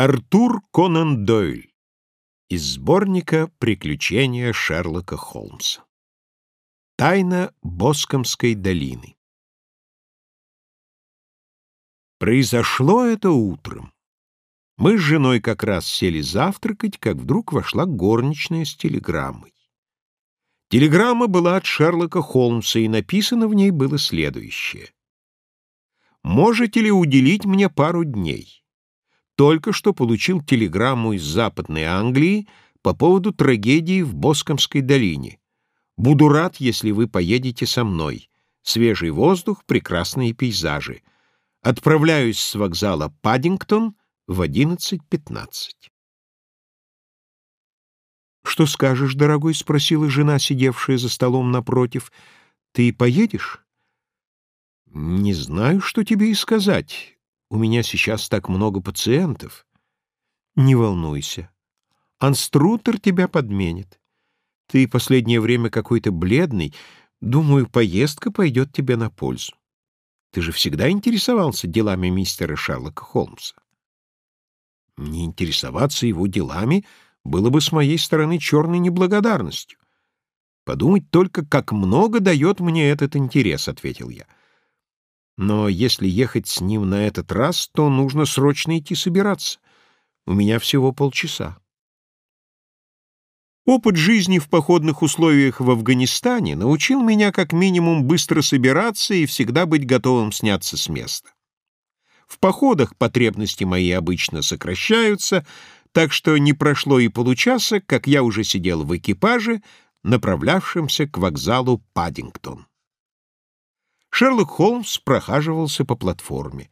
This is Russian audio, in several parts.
Артур Конан Дойль из сборника «Приключения Шерлока Холмса». Тайна Боскомской долины. Произошло это утром. Мы с женой как раз сели завтракать, как вдруг вошла горничная с телеграммой. Телеграмма была от Шерлока Холмса, и написано в ней было следующее. «Можете ли уделить мне пару дней?» только что получил телеграмму из Западной Англии по поводу трагедии в Боскомской долине. Буду рад, если вы поедете со мной. Свежий воздух, прекрасные пейзажи. Отправляюсь с вокзала Паддингтон в 11.15. «Что скажешь, дорогой?» — спросила жена, сидевшая за столом напротив. «Ты поедешь?» «Не знаю, что тебе и сказать. У меня сейчас так много пациентов. Не волнуйся. Анструтер тебя подменит. Ты последнее время какой-то бледный. Думаю, поездка пойдет тебе на пользу. Ты же всегда интересовался делами мистера Шерлока Холмса. Не интересоваться его делами было бы с моей стороны черной неблагодарностью. Подумать только, как много дает мне этот интерес, — ответил я. — но если ехать с ним на этот раз, то нужно срочно идти собираться. У меня всего полчаса. Опыт жизни в походных условиях в Афганистане научил меня как минимум быстро собираться и всегда быть готовым сняться с места. В походах потребности мои обычно сокращаются, так что не прошло и получаса, как я уже сидел в экипаже, направлявшемся к вокзалу Паддингтон. Шерлок Холмс прохаживался по платформе.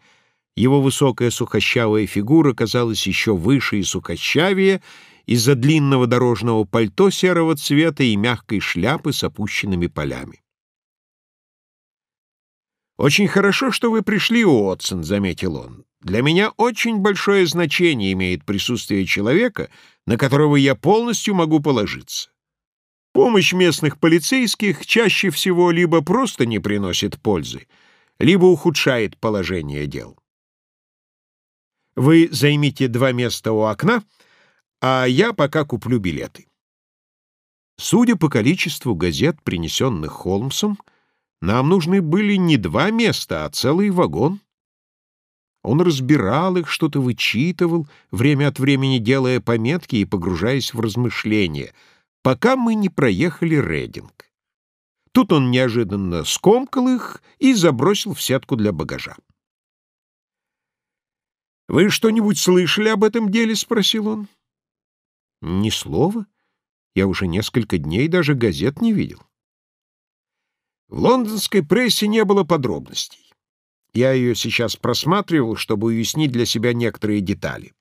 Его высокая сухощавая фигура казалась еще выше и сухощавее из-за длинного дорожного пальто серого цвета и мягкой шляпы с опущенными полями. «Очень хорошо, что вы пришли, Уотсон», — заметил он. «Для меня очень большое значение имеет присутствие человека, на которого я полностью могу положиться. Помощь местных полицейских чаще всего либо просто не приносит пользы, либо ухудшает положение дел. Вы займите два места у окна, а я пока куплю билеты. Судя по количеству газет, принесенных Холмсом, нам нужны были не два места, а целый вагон. Он разбирал их, что-то вычитывал, время от времени делая пометки и погружаясь в размышления — пока мы не проехали Рединг, Тут он неожиданно скомкал их и забросил в сетку для багажа. «Вы что-нибудь слышали об этом деле?» — спросил он. «Ни слова. Я уже несколько дней даже газет не видел». В лондонской прессе не было подробностей. Я ее сейчас просматривал, чтобы уяснить для себя некоторые детали.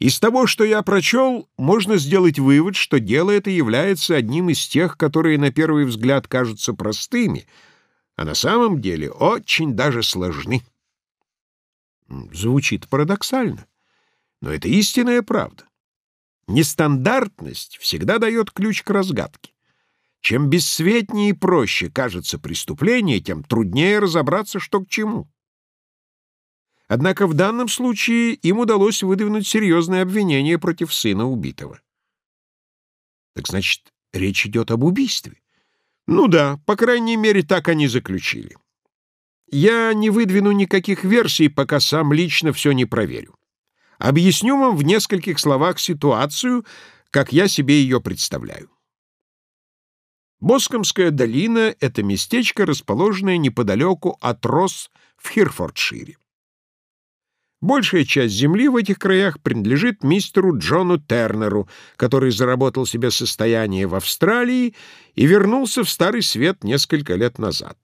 Из того, что я прочел, можно сделать вывод, что дело это является одним из тех, которые на первый взгляд кажутся простыми, а на самом деле очень даже сложны. Звучит парадоксально, но это истинная правда. Нестандартность всегда дает ключ к разгадке. Чем бесцветнее и проще кажется преступление, тем труднее разобраться, что к чему. Однако в данном случае им удалось выдвинуть серьезное обвинение против сына убитого. Так значит, речь идет об убийстве? Ну да, по крайней мере, так они заключили. Я не выдвину никаких версий, пока сам лично все не проверю. Объясню вам в нескольких словах ситуацию, как я себе ее представляю. Боскомская долина — это местечко, расположенное неподалеку от Рос в Хирфордшире. Большая часть земли в этих краях принадлежит мистеру Джону Тернеру, который заработал себе состояние в Австралии и вернулся в Старый Свет несколько лет назад.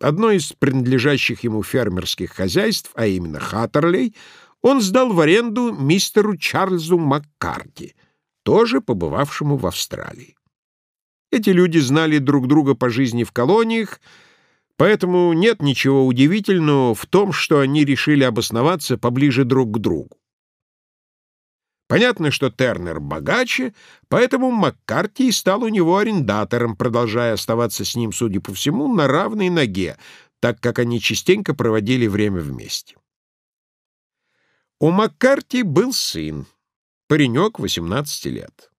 Одно из принадлежащих ему фермерских хозяйств, а именно Хаттерлей, он сдал в аренду мистеру Чарльзу Маккарти, тоже побывавшему в Австралии. Эти люди знали друг друга по жизни в колониях, Поэтому нет ничего удивительного в том, что они решили обосноваться поближе друг к другу. Понятно, что Тернер богаче, поэтому Маккарти стал у него арендатором, продолжая оставаться с ним, судя по всему, на равной ноге, так как они частенько проводили время вместе. У Маккарти был сын, паренек 18 лет.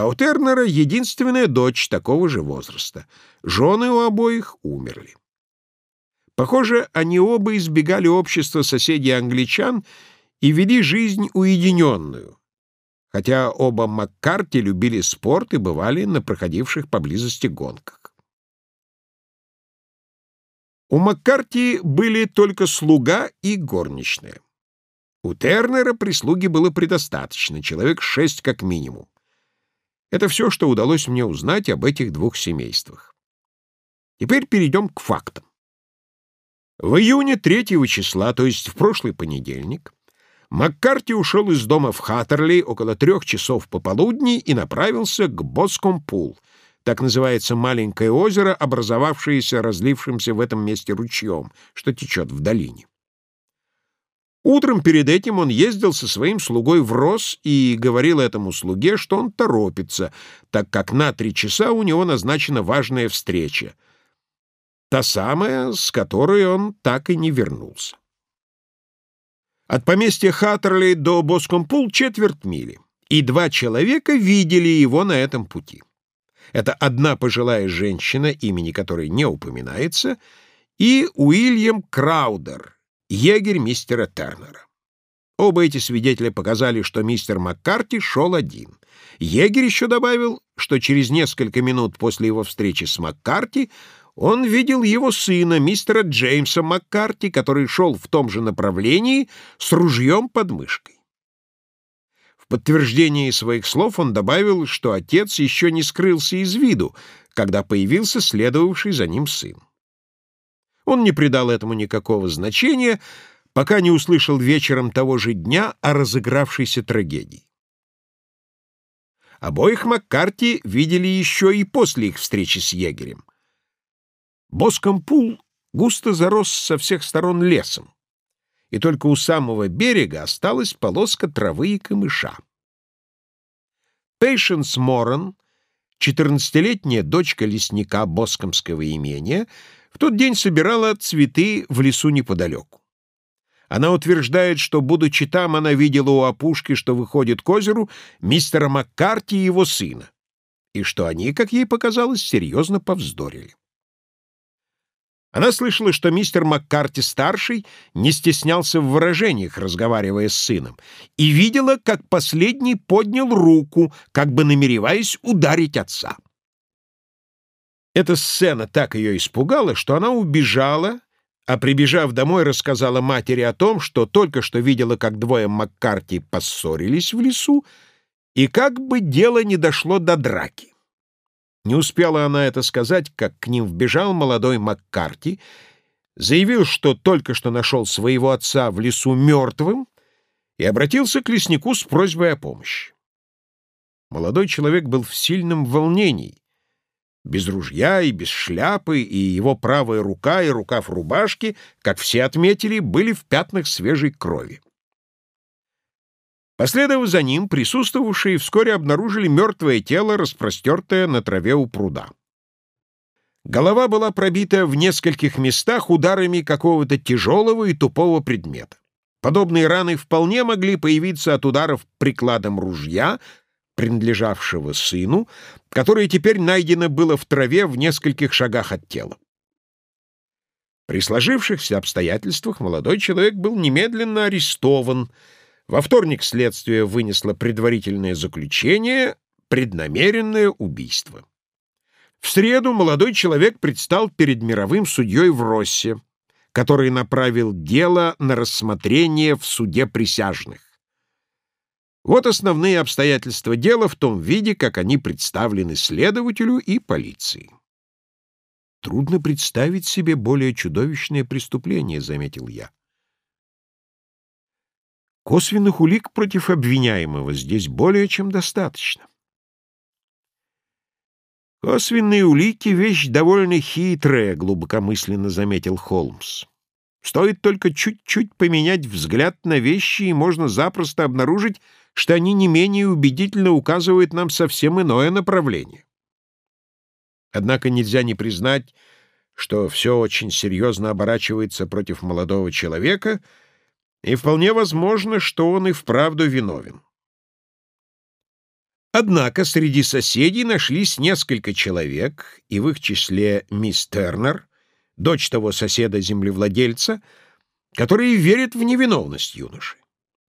А у Тернера единственная дочь такого же возраста. Жены у обоих умерли. Похоже, они оба избегали общества соседей англичан и вели жизнь уединенную, хотя оба Маккарти любили спорт и бывали на проходивших поблизости гонках. У Маккарти были только слуга и горничная. У Тернера прислуги было предостаточно, человек шесть как минимум. Это все, что удалось мне узнать об этих двух семействах. Теперь перейдем к фактам. В июне 3 числа, то есть в прошлый понедельник, Маккарти ушел из дома в Хаттерли около трех часов пополудни и направился к Боскомпул, так называется маленькое озеро, образовавшееся разлившимся в этом месте ручьем, что течет в долине. Утром перед этим он ездил со своим слугой в Рос и говорил этому слуге, что он торопится, так как на три часа у него назначена важная встреча. Та самая, с которой он так и не вернулся. От поместья Хаттерлей до Боскомпул четверть мили, и два человека видели его на этом пути. Это одна пожилая женщина, имени которой не упоминается, и Уильям Краудер — егерь мистера Тернера. Оба эти свидетеля показали, что мистер Маккарти шел один. Егерь еще добавил, что через несколько минут после его встречи с Маккарти он видел его сына, мистера Джеймса Маккарти, который шел в том же направлении с ружьем под мышкой. В подтверждении своих слов он добавил, что отец еще не скрылся из виду, когда появился следовавший за ним сын. Он не придал этому никакого значения, пока не услышал вечером того же дня о разыгравшейся трагедии. Обоих Маккарти видели еще и после их встречи с егерем. Боскомпул густо зарос со всех сторон лесом, и только у самого берега осталась полоска травы и камыша. Пейшенс Моран, 14-летняя дочка лесника Боскомского имения, — в тот день собирала цветы в лесу неподалеку. Она утверждает, что, будучи там, она видела у опушки, что выходит к озеру, мистера Маккарти и его сына, и что они, как ей показалось, серьезно повздорили. Она слышала, что мистер Маккарти-старший не стеснялся в выражениях, разговаривая с сыном, и видела, как последний поднял руку, как бы намереваясь ударить отца. Эта сцена так ее испугала, что она убежала, а прибежав домой, рассказала матери о том, что только что видела, как двое Маккарти поссорились в лесу, и как бы дело не дошло до драки. Не успела она это сказать, как к ним вбежал молодой Маккарти, заявил, что только что нашел своего отца в лесу мертвым, и обратился к леснику с просьбой о помощи. Молодой человек был в сильном волнении. Без ружья и без шляпы, и его правая рука и рукав рубашки, как все отметили, были в пятнах свежей крови. Последовав за ним, присутствовавшие вскоре обнаружили мертвое тело, распростертое на траве у пруда. Голова была пробита принадлежавшего сыну, которое теперь найдено было в траве в нескольких шагах от тела. При сложившихся обстоятельствах молодой человек был немедленно арестован. Во вторник следствие вынесло предварительное заключение «Преднамеренное убийство». В среду молодой человек предстал перед мировым судьей в Россе, который направил дело на рассмотрение в суде присяжных. Вот основные обстоятельства дела в том виде, как они представлены следователю и полиции. «Трудно представить себе более чудовищное преступление», — заметил я. Косвенных улик против обвиняемого здесь более чем достаточно. «Косвенные улики — вещь довольно хитрая», — глубокомысленно заметил Холмс. «Стоит только чуть-чуть поменять взгляд на вещи, и можно запросто обнаружить, что они не менее убедительно указывают нам совсем иное направление. Однако нельзя не признать, что все очень серьезно оборачивается против молодого человека, и вполне возможно, что он и вправду виновен. Однако среди соседей нашлись несколько человек, и в их числе мисс Тернер, дочь того соседа-землевладельца, которые верят в невиновность юноши.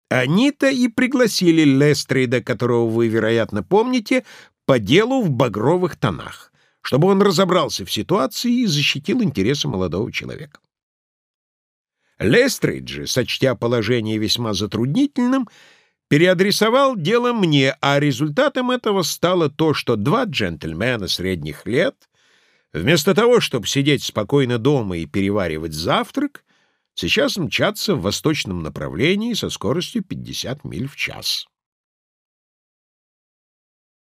Они-то и пригласили Лестрейда, которого вы, вероятно, помните, по делу в багровых тонах, чтобы он разобрался в ситуации и защитил интересы молодого человека. Лестрейд же, сочтя положение весьма затруднительным, переадресовал дело мне, а результатом этого стало то, что два джентльмена средних лет, вместо того, чтобы сидеть спокойно дома и переваривать завтрак, сейчас мчатся в восточном направлении со скоростью 50 миль в час.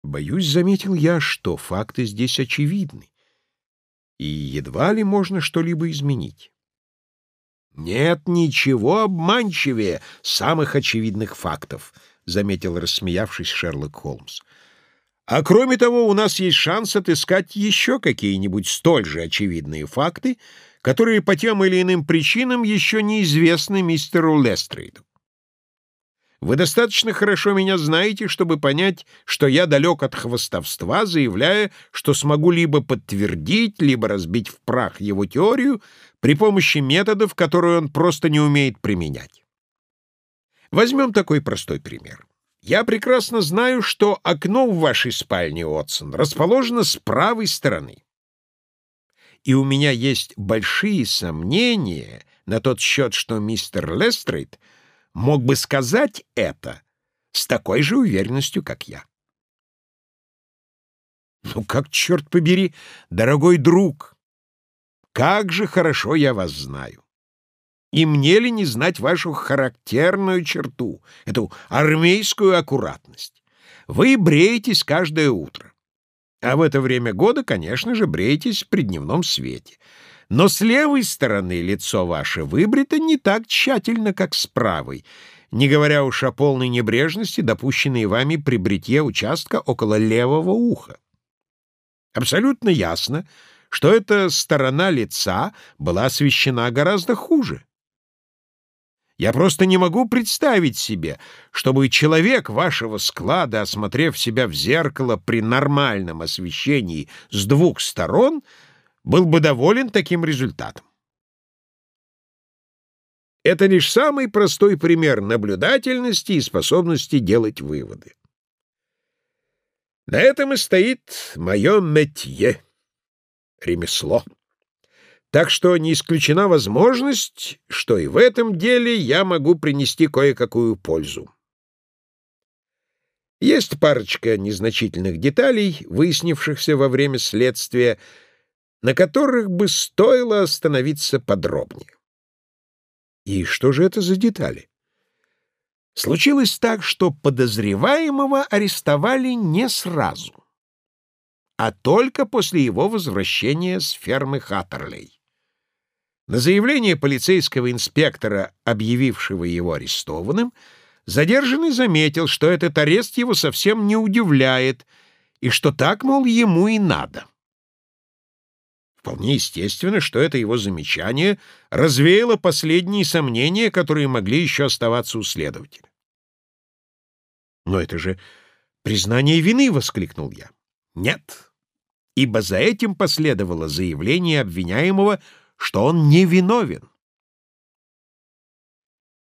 Боюсь, заметил я, что факты здесь очевидны, и едва ли можно что-либо изменить. «Нет ничего обманчивее самых очевидных фактов», — заметил, рассмеявшись Шерлок Холмс. «А кроме того, у нас есть шанс отыскать еще какие-нибудь столь же очевидные факты, которые по тем или иным причинам еще неизвестны мистеру Лестрейду. Вы достаточно хорошо меня знаете, чтобы понять, что я далек от хвостовства, заявляя, что смогу либо подтвердить, либо разбить в прах его теорию при помощи методов, которые он просто не умеет применять. Возьмем такой простой пример. Я прекрасно знаю, что окно в вашей спальне, Отсон, расположено с правой стороны и у меня есть большие сомнения на тот счет, что мистер Лестрейд мог бы сказать это с такой же уверенностью, как я. Ну как, черт побери, дорогой друг, как же хорошо я вас знаю. И мне ли не знать вашу характерную черту, эту армейскую аккуратность? Вы бреетесь каждое утро. А в это время года, конечно же, брейтесь при дневном свете. Но с левой стороны лицо ваше выбрито не так тщательно, как с правой, не говоря уж о полной небрежности, допущенной вами при бритье участка около левого уха. Абсолютно ясно, что эта сторона лица была освещена гораздо хуже. Я просто не могу представить себе, чтобы человек вашего склада, осмотрев себя в зеркало при нормальном освещении с двух сторон, был бы доволен таким результатом. Это лишь самый простой пример наблюдательности и способности делать выводы. На этом и стоит мое метье — ремесло. Так что не исключена возможность, что и в этом деле я могу принести кое-какую пользу. Есть парочка незначительных деталей, выяснившихся во время следствия, на которых бы стоило остановиться подробнее. И что же это за детали? Случилось так, что подозреваемого арестовали не сразу, а только после его возвращения с фермы Хаттерлей. На заявление полицейского инспектора, объявившего его арестованным, задержанный заметил, что этот арест его совсем не удивляет, и что так, мол, ему и надо. Вполне естественно, что это его замечание развеяло последние сомнения, которые могли еще оставаться у следователя. «Но это же признание вины!» — воскликнул я. «Нет, ибо за этим последовало заявление обвиняемого — что он не виновен.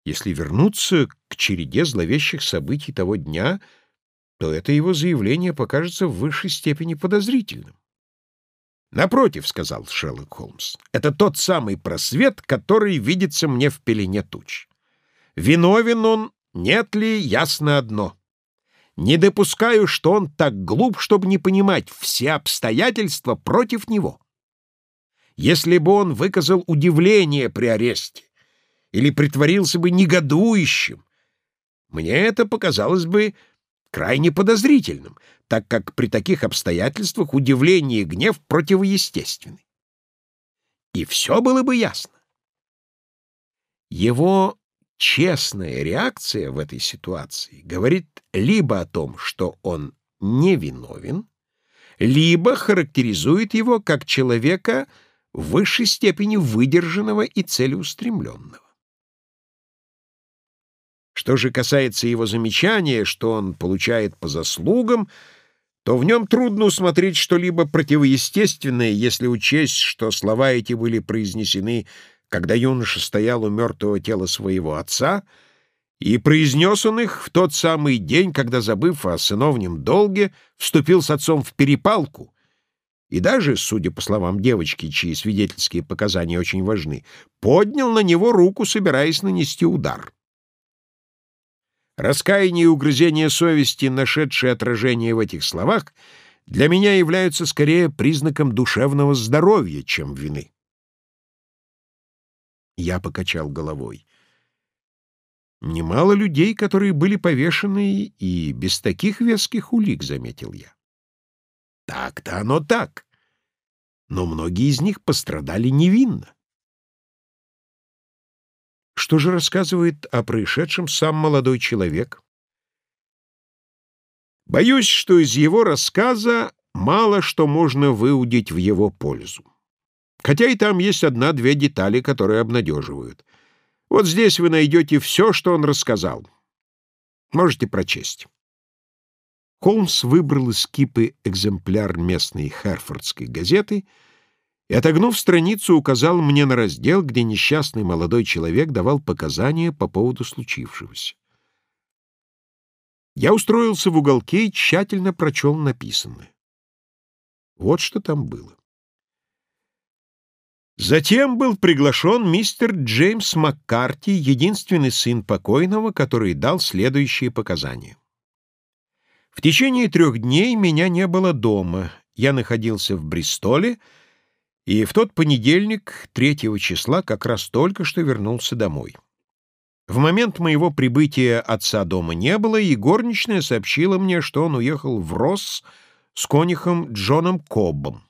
Если вернуться к череде зловещих событий того дня, то это его заявление покажется в высшей степени подозрительным. «Напротив», — сказал Шерлок Холмс, — «это тот самый просвет, который видится мне в пелене туч. Виновен он, нет ли, ясно одно. Не допускаю, что он так глуп, чтобы не понимать все обстоятельства против него» если бы он выказал удивление при аресте или притворился бы негодующим. Мне это показалось бы крайне подозрительным, так как при таких обстоятельствах удивление и гнев противоестественны. И все было бы ясно. Его честная реакция в этой ситуации говорит либо о том, что он невиновен, либо характеризует его как человека, в высшей степени выдержанного и целеустремленного. Что же касается его замечания, что он получает по заслугам, то в нем трудно усмотреть что-либо противоестественное, если учесть, что слова эти были произнесены, когда юноша стоял у мертвого тела своего отца, и произнес он их в тот самый день, когда, забыв о сыновнем долге, вступил с отцом в перепалку — и даже, судя по словам девочки, чьи свидетельские показания очень важны, поднял на него руку, собираясь нанести удар. Раскаяние и угрызение совести, нашедшие отражение в этих словах, для меня являются скорее признаком душевного здоровья, чем вины. Я покачал головой. Немало людей, которые были повешены, и без таких веских улик, заметил я. Так-то оно так. Но многие из них пострадали невинно. Что же рассказывает о происшедшем сам молодой человек? Боюсь, что из его рассказа мало что можно выудить в его пользу. Хотя и там есть одна-две детали, которые обнадеживают. Вот здесь вы найдете все, что он рассказал. Можете прочесть. Холмс выбрал из кипы экземпляр местной Херфордской газеты и, отогнув страницу, указал мне на раздел, где несчастный молодой человек давал показания по поводу случившегося. Я устроился в уголке и тщательно прочел написанное. Вот что там было. Затем был приглашен мистер Джеймс Маккарти, единственный сын покойного, который дал следующие показания. В течение трех дней меня не было дома. Я находился в Бристоле, и в тот понедельник, 3 числа, как раз только что вернулся домой. В момент моего прибытия отца дома не было, и горничная сообщила мне, что он уехал в Росс с конюхом Джоном Коббом.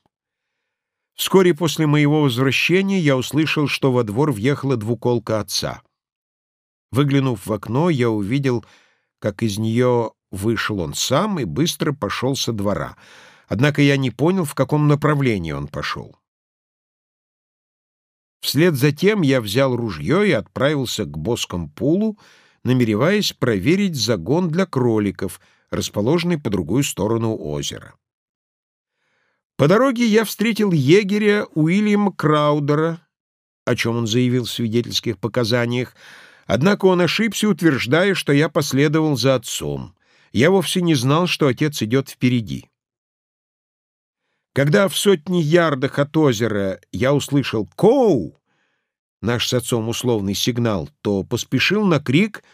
Вскоре после моего возвращения я услышал, что во двор въехала двуколка отца. Выглянув в окно, я увидел, как из нее Вышел он сам и быстро пошел со двора. Однако я не понял, в каком направлении он пошел. Вслед за тем я взял ружье и отправился к боском пулу, намереваясь проверить загон для кроликов, расположенный по другую сторону озера. По дороге я встретил егеря Уильяма Краудера, о чем он заявил в свидетельских показаниях, однако он ошибся, утверждая, что я последовал за отцом я вовсе не знал, что отец идет впереди. Когда в сотни ярдах от озера я услышал «Коу!» наш с отцом условный сигнал, то поспешил на крик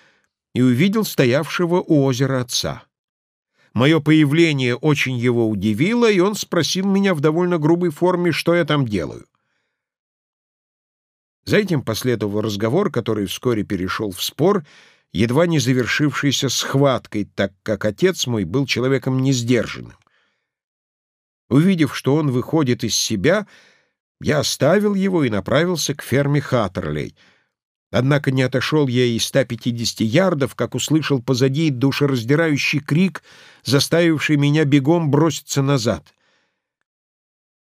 и увидел стоявшего у озера отца. Мое появление очень его удивило, и он спросил меня в довольно грубой форме, что я там делаю. За этим последовал разговор, который вскоре перешел в спор — едва не завершившейся схваткой, так как отец мой был человеком несдержанным. Увидев, что он выходит из себя, я оставил его и направился к ферме Хаттерлей. Однако не отошел я и 150 ярдов, как услышал позади душераздирающий крик, заставивший меня бегом броситься назад.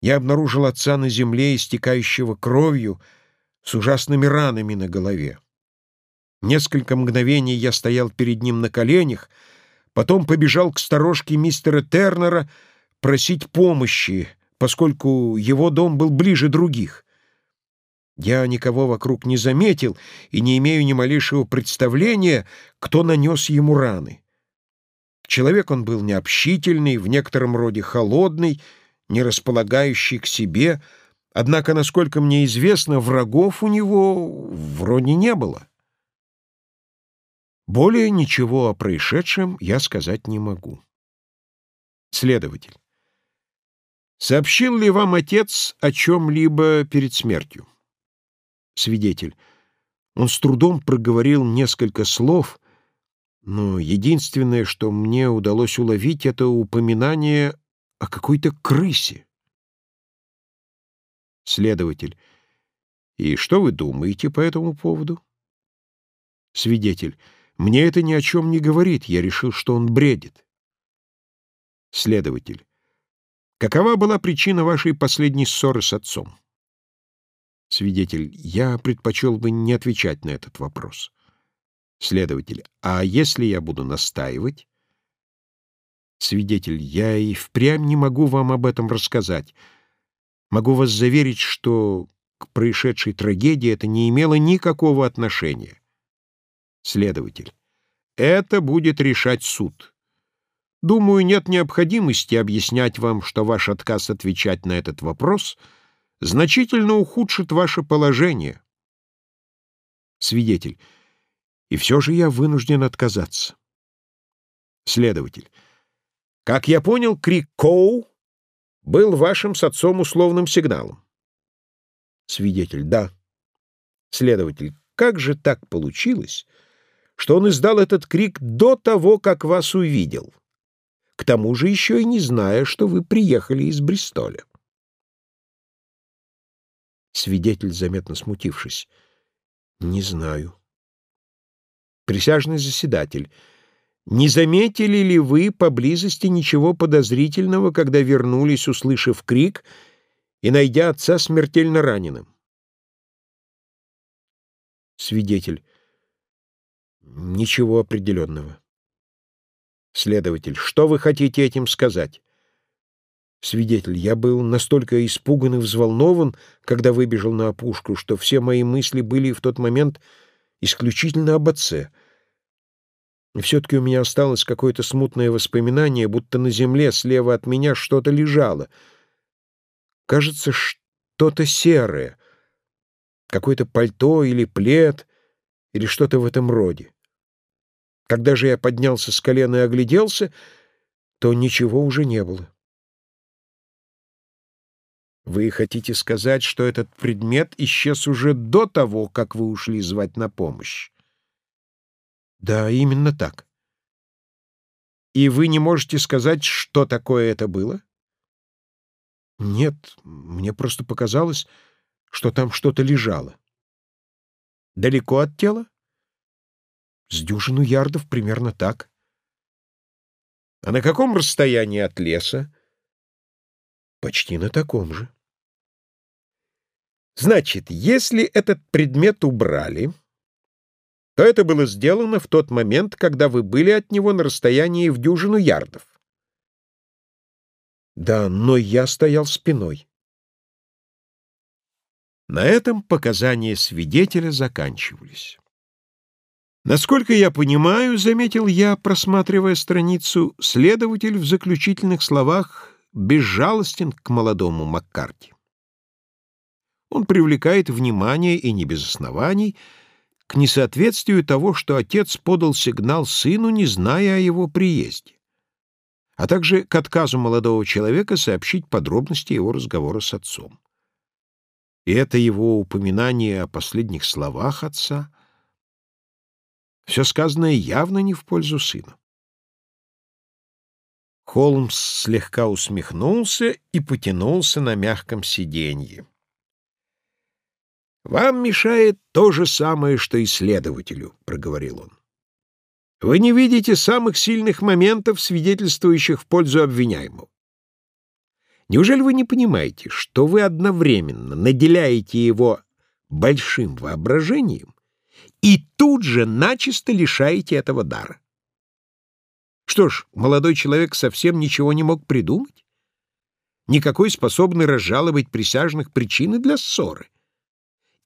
Я обнаружил отца на земле, истекающего кровью, с ужасными ранами на голове. Несколько мгновений я стоял перед ним на коленях, потом побежал к сторожке мистера Тернера просить помощи, поскольку его дом был ближе других. Я никого вокруг не заметил и не имею ни малейшего представления, кто нанес ему раны. Человек он был необщительный, в некотором роде холодный, не располагающий к себе, однако, насколько мне известно, врагов у него вроде не было. Более ничего о происшедшем я сказать не могу. Следователь. Сообщил ли вам отец о чем-либо перед смертью? Свидетель. Он с трудом проговорил несколько слов, но единственное, что мне удалось уловить, это упоминание о какой-то крысе. Следователь. И что вы думаете по этому поводу? Свидетель. Мне это ни о чем не говорит, я решил, что он бредит. Следователь. Какова была причина вашей последней ссоры с отцом? Свидетель. Я предпочел бы не отвечать на этот вопрос. Следователь. А если я буду настаивать? Свидетель. Я и впрямь не могу вам об этом рассказать. Могу вас заверить, что к происшедшей трагедии это не имело никакого отношения следователь. Это будет решать суд. Думаю, нет необходимости объяснять вам, что ваш отказ отвечать на этот вопрос значительно ухудшит ваше положение. Свидетель. И все же я вынужден отказаться. Следователь. Как я понял, крик «Коу» был вашим с отцом условным сигналом. Свидетель. Да. Следователь. Как же так получилось, что он издал этот крик до того, как вас увидел, к тому же еще и не зная, что вы приехали из Бристоля. Свидетель, заметно смутившись, «Не знаю». Присяжный заседатель, «Не заметили ли вы поблизости ничего подозрительного, когда вернулись, услышав крик и найдя отца смертельно раненым?» Свидетель, Ничего определенного. Следователь, что вы хотите этим сказать? Свидетель, я был настолько испуган и взволнован, когда выбежал на опушку, что все мои мысли были в тот момент исключительно об отце. И все-таки у меня осталось какое-то смутное воспоминание, будто на земле слева от меня что-то лежало. Кажется, что-то серое. Какое-то пальто или плед, или что-то в этом роде. Когда же я поднялся с колена и огляделся, то ничего уже не было. Вы хотите сказать, что этот предмет исчез уже до того, как вы ушли звать на помощь? Да, именно так. И вы не можете сказать, что такое это было? Нет, мне просто показалось, что там что-то лежало. Далеко от тела? С дюжину ярдов примерно так. А на каком расстоянии от леса? Почти на таком же. Значит, если этот предмет убрали, то это было сделано в тот момент, когда вы были от него на расстоянии в дюжину ярдов. Да, но я стоял спиной. На этом показания свидетеля заканчивались. Насколько я понимаю, — заметил я, просматривая страницу, — следователь в заключительных словах безжалостен к молодому Маккарти. Он привлекает внимание, и не без оснований, к несоответствию того, что отец подал сигнал сыну, не зная о его приезде, а также к отказу молодого человека сообщить подробности его разговора с отцом. И это его упоминание о последних словах отца — все сказанное явно не в пользу сына. Холмс слегка усмехнулся и потянулся на мягком сиденье. «Вам мешает то же самое, что и следователю, проговорил он. «Вы не видите самых сильных моментов, свидетельствующих в пользу обвиняемого. Неужели вы не понимаете, что вы одновременно наделяете его большим воображением и тут же начисто лишаете этого дара. Что ж, молодой человек совсем ничего не мог придумать. Никакой способный разжаловать присяжных причины для ссоры.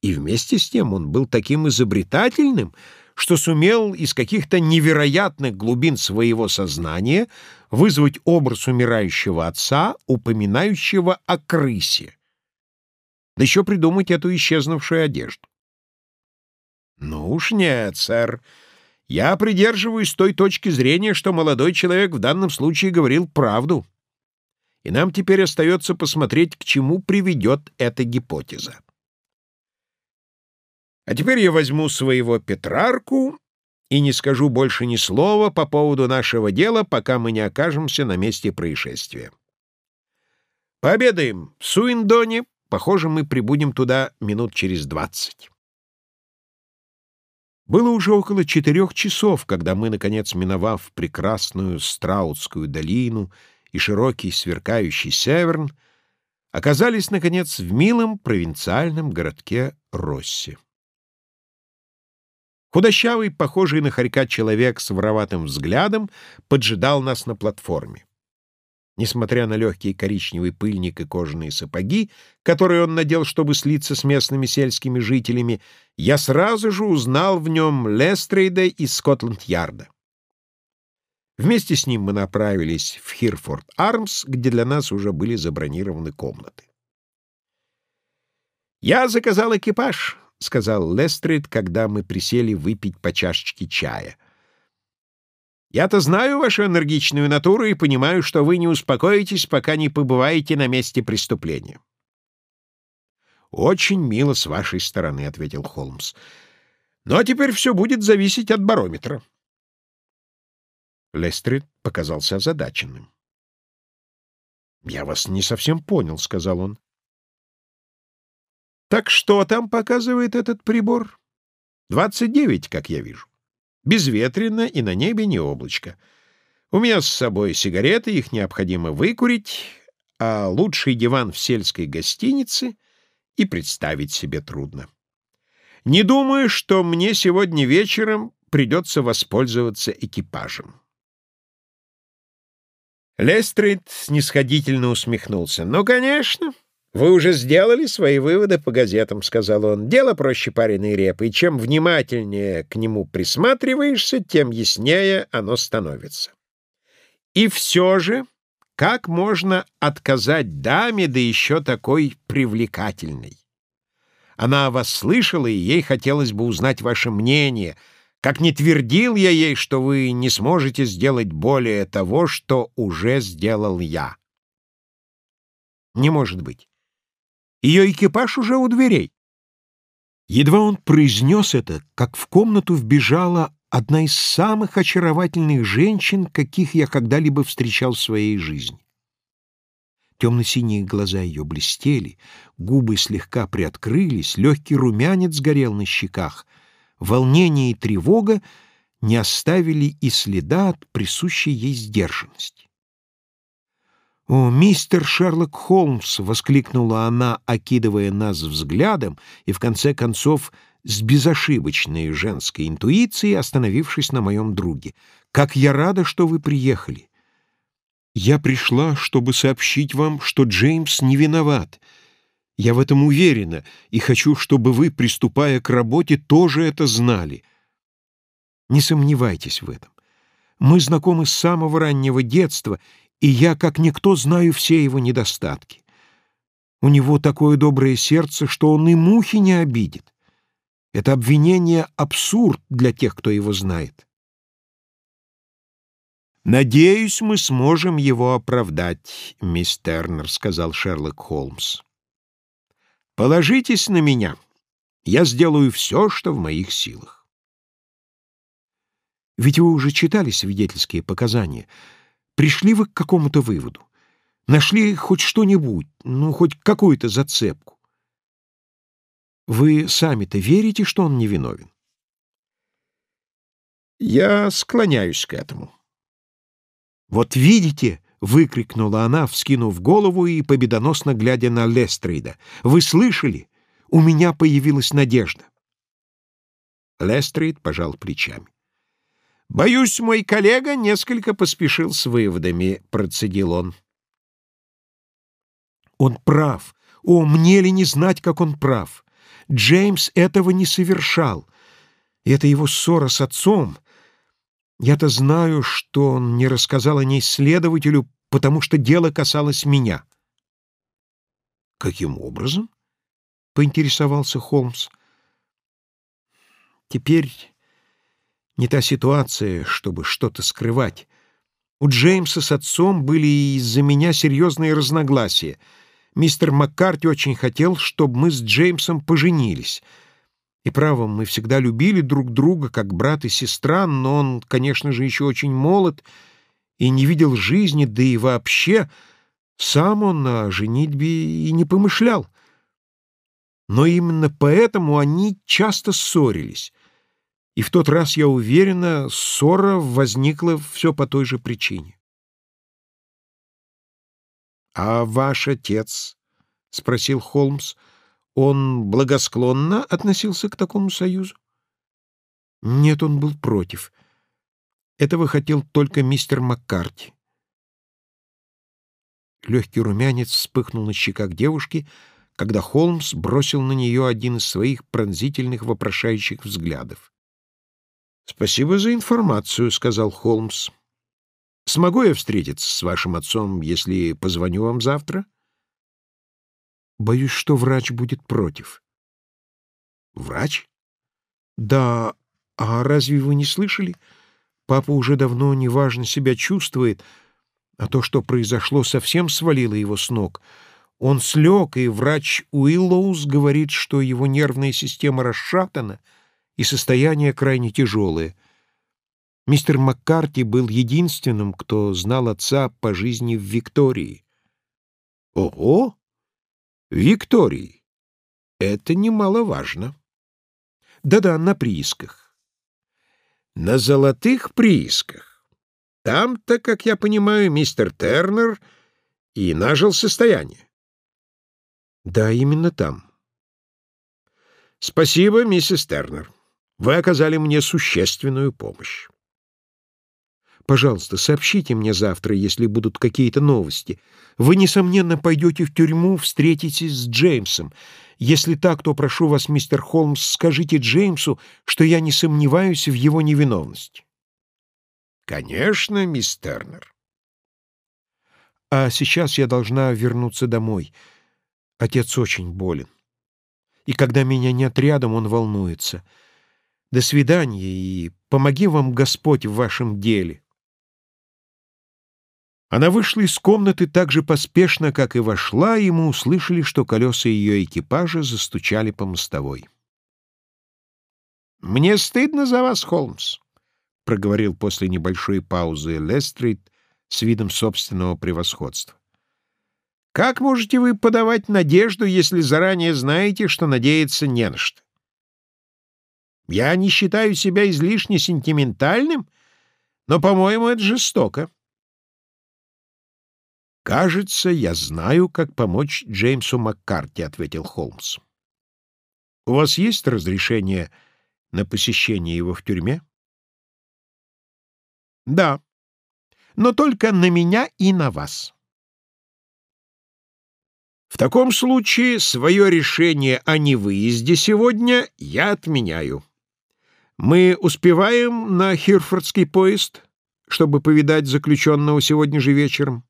И вместе с тем он был таким изобретательным, что сумел из каких-то невероятных глубин своего сознания вызвать образ умирающего отца, упоминающего о крысе. Да еще придумать эту исчезнувшую одежду. Ну уж нет, сэр. Я придерживаюсь той точки зрения, что молодой человек в данном случае говорил правду. И нам теперь остается посмотреть, к чему приведет эта гипотеза. А теперь я возьму своего Петрарку и не скажу больше ни слова по поводу нашего дела, пока мы не окажемся на месте происшествия. Пообедаем в Суиндоне. Похоже, мы прибудем туда минут через двадцать. Было уже около четырех часов, когда мы, наконец, миновав прекрасную Страутскую долину и широкий сверкающий северн, оказались, наконец, в милом провинциальном городке Росси. Худощавый, похожий на хорька человек с вороватым взглядом, поджидал нас на платформе. Несмотря на легкий коричневый пыльник и кожаные сапоги, которые он надел, чтобы слиться с местными сельскими жителями, я сразу же узнал в нем Лестрейда из Скотланд-Ярда. Вместе с ним мы направились в Хирфорд Армс, где для нас уже были забронированы комнаты. «Я заказал экипаж», — сказал Лестрейд, когда мы присели выпить по чашечке чая — я-то знаю вашу энергичную натуру и понимаю, что вы не успокоитесь, пока не побываете на месте преступления. «Очень мило с вашей стороны», — ответил Холмс. «Но ну, а теперь все будет зависеть от барометра». Лестрид показался озадаченным. «Я вас не совсем понял», — сказал он. «Так что там показывает этот прибор? Двадцать девять, как я вижу» безветренно и на небе не облачко. У меня с собой сигареты, их необходимо выкурить, а лучший диван в сельской гостинице и представить себе трудно. Не думаю, что мне сегодня вечером придется воспользоваться экипажем. Лестрид снисходительно усмехнулся. «Ну, конечно, «Вы уже сделали свои выводы по газетам», — сказал он. «Дело проще пареной репы, и чем внимательнее к нему присматриваешься, тем яснее оно становится». И все же, как можно отказать даме, да еще такой привлекательной? Она о вас слышала, и ей хотелось бы узнать ваше мнение. Как не твердил я ей, что вы не сможете сделать более того, что уже сделал я. Не может быть. Ее экипаж уже у дверей. Едва он произнес это, как в комнату вбежала одна из самых очаровательных женщин, каких я когда-либо встречал в своей жизни. Темно-синие глаза ее блестели, губы слегка приоткрылись, легкий румянец горел на щеках. Волнение и тревога не оставили и следа от присущей ей сдержанности. «О, мистер Шерлок Холмс!» — воскликнула она, окидывая нас взглядом, и в конце концов с безошибочной женской интуицией, остановившись на моем друге. «Как я рада, что вы приехали!» «Я пришла, чтобы сообщить вам, что Джеймс не виноват. Я в этом уверена, и хочу, чтобы вы, приступая к работе, тоже это знали. Не сомневайтесь в этом. Мы знакомы с самого раннего детства, и я, как никто, знаю все его недостатки. У него такое доброе сердце, что он и мухи не обидит. Это обвинение — абсурд для тех, кто его знает. «Надеюсь, мы сможем его оправдать», — мисс Тернер сказал Шерлок Холмс. «Положитесь на меня. Я сделаю все, что в моих силах». «Ведь вы уже читали свидетельские показания» пришли вы к какому-то выводу? Нашли хоть что-нибудь, ну, хоть какую-то зацепку? Вы сами-то верите, что он невиновен? Я склоняюсь к этому. Вот видите, — выкрикнула она, вскинув голову и победоносно глядя на Лестрейда. Вы слышали? У меня появилась надежда. Лестрейд пожал плечами. «Боюсь, мой коллега несколько поспешил с выводами», — процедил он. «Он прав. О, мне ли не знать, как он прав? Джеймс этого не совершал. Это его ссора с отцом. Я-то знаю, что он не рассказал о ней следователю, потому что дело касалось меня». «Каким образом?» — поинтересовался Холмс. «Теперь не та ситуация, чтобы что-то скрывать. У Джеймса с отцом были из-за меня серьезные разногласия. Мистер Маккарти очень хотел, чтобы мы с Джеймсом поженились. И право, мы всегда любили друг друга, как брат и сестра, но он, конечно же, еще очень молод и не видел жизни, да и И в тот раз, я уверена, ссора возникла все по той же причине. «А ваш отец?» — спросил Холмс. «Он благосклонно относился к такому союзу?» «Нет, он был против. Этого хотел только мистер Маккарти». Легкий румянец вспыхнул на щеках девушки, когда Холмс бросил на нее один из своих пронзительных вопрошающих взглядов. Спасибо за информацию, — сказал Холмс. Смогу я встретиться с вашим отцом, если позвоню вам завтра? Боюсь, что врач будет против. Врач? Да, а разве вы не слышали? Папа уже давно неважно себя чувствует, а то, что произошло, совсем свалило его с ног. Он слег, и врач Уиллоус говорит, что его нервная система расшатана — и состояние крайне тяжелое. Мистер Маккарти был единственным, кто знал отца по жизни в Виктории. Ого! Виктории! Это немаловажно. Да-да, на приисках. На золотых приисках. Там-то, как я понимаю, мистер Тернер и нажил состояние. Да, именно там. Спасибо, миссис Тернер. Вы оказали мне существенную помощь. Пожалуйста, сообщите мне завтра, если будут какие-то новости. Вы, несомненно, пойдете в тюрьму, встретитесь с Джеймсом. Если так, то прошу вас, мистер Холмс, скажите Джеймсу, что я не сомневаюсь в его невиновности. Конечно, мисс Тернер. А сейчас я должна вернуться домой. Отец очень болен. И когда меня нет рядом, он волнуется — до свидания и помоги вам Господь в вашем деле». Она вышла из комнаты так же поспешно, как и вошла, и мы услышали, что колеса ее экипажа застучали по мостовой. «Мне стыдно за вас, Холмс», — проговорил после небольшой паузы Лестрид с видом собственного превосходства. «Как можете вы подавать надежду, если заранее знаете, что надеяться не на что? Я не считаю себя излишне сентиментальным, но, по-моему, это жестоко. «Кажется, я знаю, как помочь Джеймсу Маккарти», — ответил Холмс. «У вас есть разрешение на посещение его в тюрьме?» «Да, но только на меня и на вас». «В таком случае свое решение о невыезде сегодня я отменяю». Мы успеваем на Хирфордский поезд, чтобы повидать заключенного сегодня же вечером?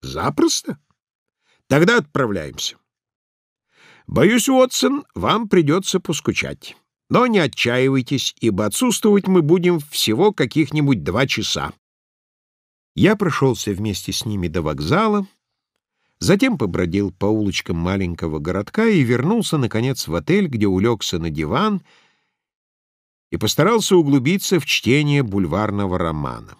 Запросто. Тогда отправляемся. Боюсь, Уотсон, вам придется поскучать. Но не отчаивайтесь, ибо отсутствовать мы будем всего каких-нибудь два часа. Я прошелся вместе с ними до вокзала, затем побродил по улочкам маленького городка и вернулся, наконец, в отель, где улегся на диван — и постарался углубиться в чтение бульварного романа.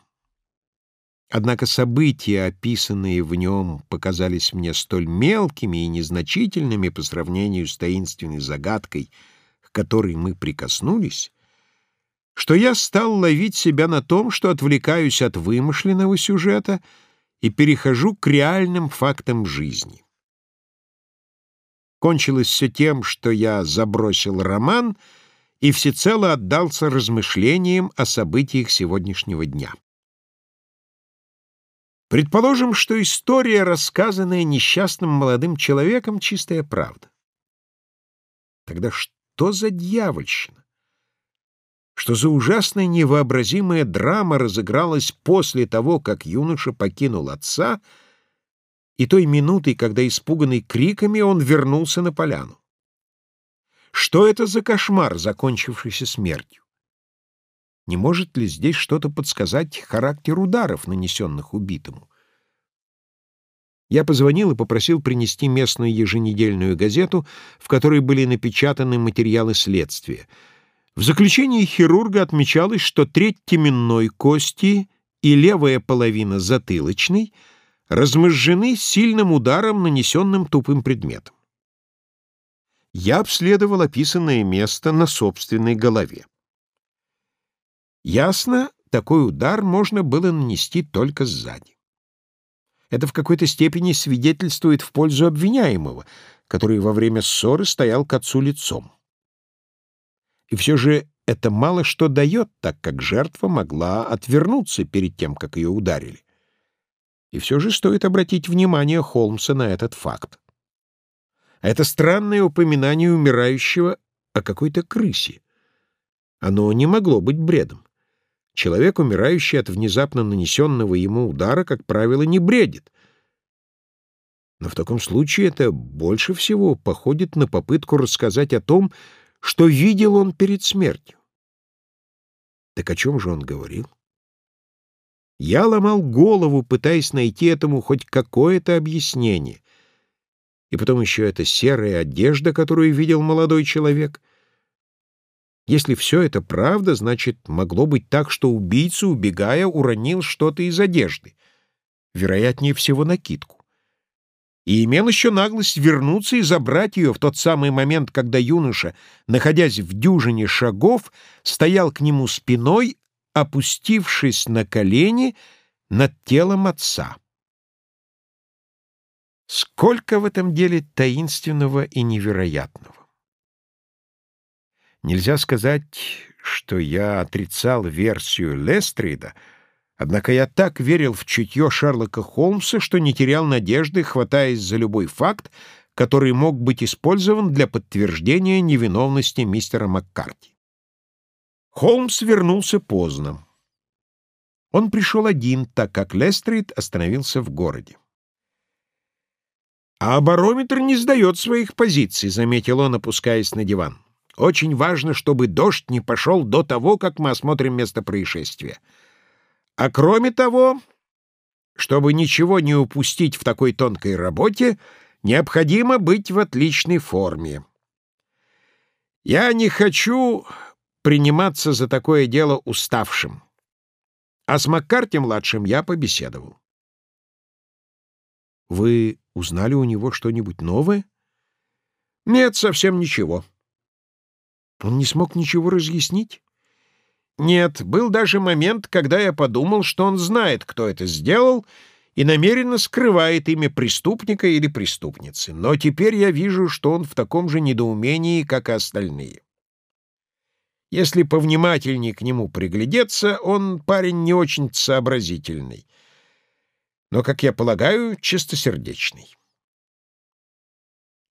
Однако события, описанные в нем, показались мне столь мелкими и незначительными по сравнению с таинственной загадкой, к которой мы прикоснулись, что я стал ловить себя на том, что отвлекаюсь от вымышленного сюжета и перехожу к реальным фактам жизни. Кончилось все тем, что я забросил роман — и всецело отдался размышлениям о событиях сегодняшнего дня. Предположим, что история, рассказанная несчастным молодым человеком, чистая правда. Тогда что за дьявольщина? Что за ужасная невообразимая драма разыгралась после того, как юноша покинул отца, и той минутой, когда, испуганный криками, он вернулся на поляну? Что это за кошмар, закончившийся смертью? Не может ли здесь что-то подсказать характер ударов, нанесенных убитому? Я позвонил и попросил принести местную еженедельную газету, в которой были напечатаны материалы следствия. В заключении хирурга отмечалось, что треть теменной кости и левая половина затылочной размозжены сильным ударом, нанесенным тупым предметом. я обследовал описанное место на собственной голове. Ясно, такой удар можно было нанести только сзади. Это в какой-то степени свидетельствует в пользу обвиняемого, который во время ссоры стоял к отцу лицом. И все же это мало что дает, так как жертва могла отвернуться перед тем, как ее ударили. И все же стоит обратить внимание Холмса на этот факт. А это странное упоминание умирающего о какой-то крысе. Оно не могло быть бредом. Человек, умирающий от внезапно нанесенного ему удара, как правило, не бредит. Но в таком случае это больше всего походит на попытку рассказать о том, что видел он перед смертью. Так о чем же он говорил? Я ломал голову, пытаясь найти этому хоть какое-то объяснение и потом еще эта серая одежда, которую видел молодой человек. Если все это правда, значит, могло быть так, что убийца, убегая, уронил что-то из одежды, вероятнее всего накидку. И имел еще наглость вернуться и забрать ее в тот самый момент, когда юноша, находясь в дюжине шагов, стоял к нему спиной, опустившись на колени над телом отца. Сколько в этом деле таинственного и невероятного! Нельзя сказать, что я отрицал версию Лестрида, однако я так верил в чутье Шерлока Холмса, что не терял надежды, хватаясь за любой факт, который мог быть использован для подтверждения невиновности мистера Маккарти. Холмс вернулся поздно. Он пришел один, так как Лестрид остановился в городе. А барометр не сдает своих позиций, — заметил он, опускаясь на диван. Очень важно, чтобы дождь не пошел до того, как мы осмотрим место происшествия. А кроме того, чтобы ничего не упустить в такой тонкой работе, необходимо быть в отличной форме. Я не хочу приниматься за такое дело уставшим. А с Маккарти-младшим я побеседовал. Вы узнали у него что-нибудь новое? Нет, совсем ничего. Он не смог ничего разъяснить? Нет, был даже момент, когда я подумал, что он знает, кто это сделал, и намеренно скрывает имя преступника или преступницы. Но теперь я вижу, что он в таком же недоумении, как и остальные. Если повнимательнее к нему приглядеться, он парень не очень сообразительный. Но, как я полагаю, чистосердечный.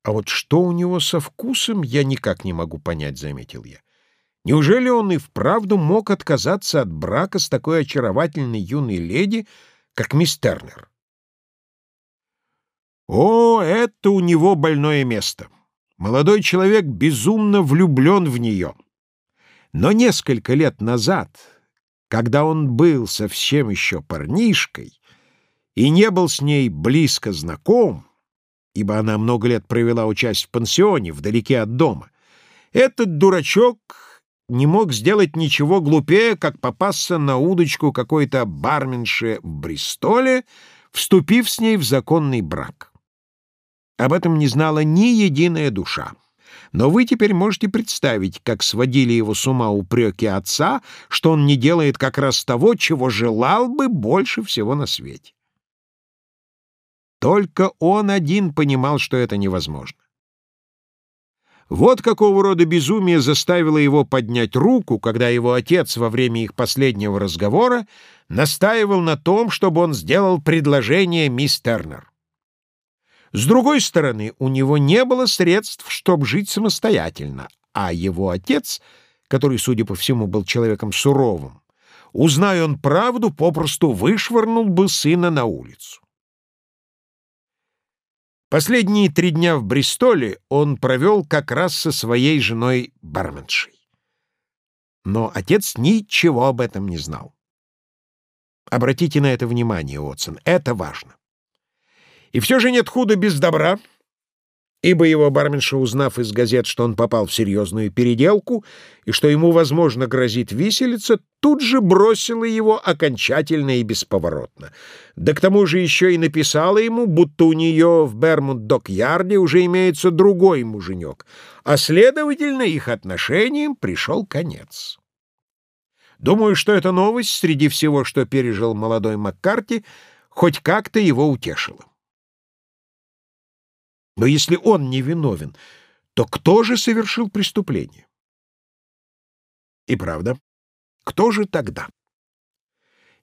А вот что у него со вкусом, я никак не могу понять, заметил я. Неужели он и вправду мог отказаться от брака с такой очаровательной юной леди, как мисс Тернер? О, это у него больное место. Молодой человек безумно влюблен в нее. Но несколько лет назад, когда он был совсем еще парнишкой, и не был с ней близко знаком, ибо она много лет провела участь в пансионе, вдалеке от дома, этот дурачок не мог сделать ничего глупее, как попасться на удочку какой-то барменши в Бристоле, вступив с ней в законный брак. Об этом не знала ни единая душа. Но вы теперь можете представить, как сводили его с ума упреки отца, что он не делает как раз того, чего желал бы больше всего на свете. Только он один понимал, что это невозможно. Вот какого рода безумие заставило его поднять руку, когда его отец во время их последнего разговора настаивал на том, чтобы он сделал предложение мисс Тернер. С другой стороны, у него не было средств, чтобы жить самостоятельно, а его отец, который, судя по всему, был человеком суровым, узнай он правду, попросту вышвырнул бы сына на улицу. Последние три дня в Бристоле он провел как раз со своей женой барменшей. Но отец ничего об этом не знал. Обратите на это внимание, Отсон, это важно. И все же нет худа без добра — ибо его барменша, узнав из газет, что он попал в серьезную переделку и что ему, возможно, грозит виселица, тут же бросила его окончательно и бесповоротно. Да к тому же еще и написала ему, будто у нее в Бермуд-док-ярде уже имеется другой муженек, а, следовательно, их отношениям пришел конец. Думаю, что эта новость, среди всего, что пережил молодой Маккарти, хоть как-то его утешила. Но если он не виновен, то кто же совершил преступление? И правда, кто же тогда?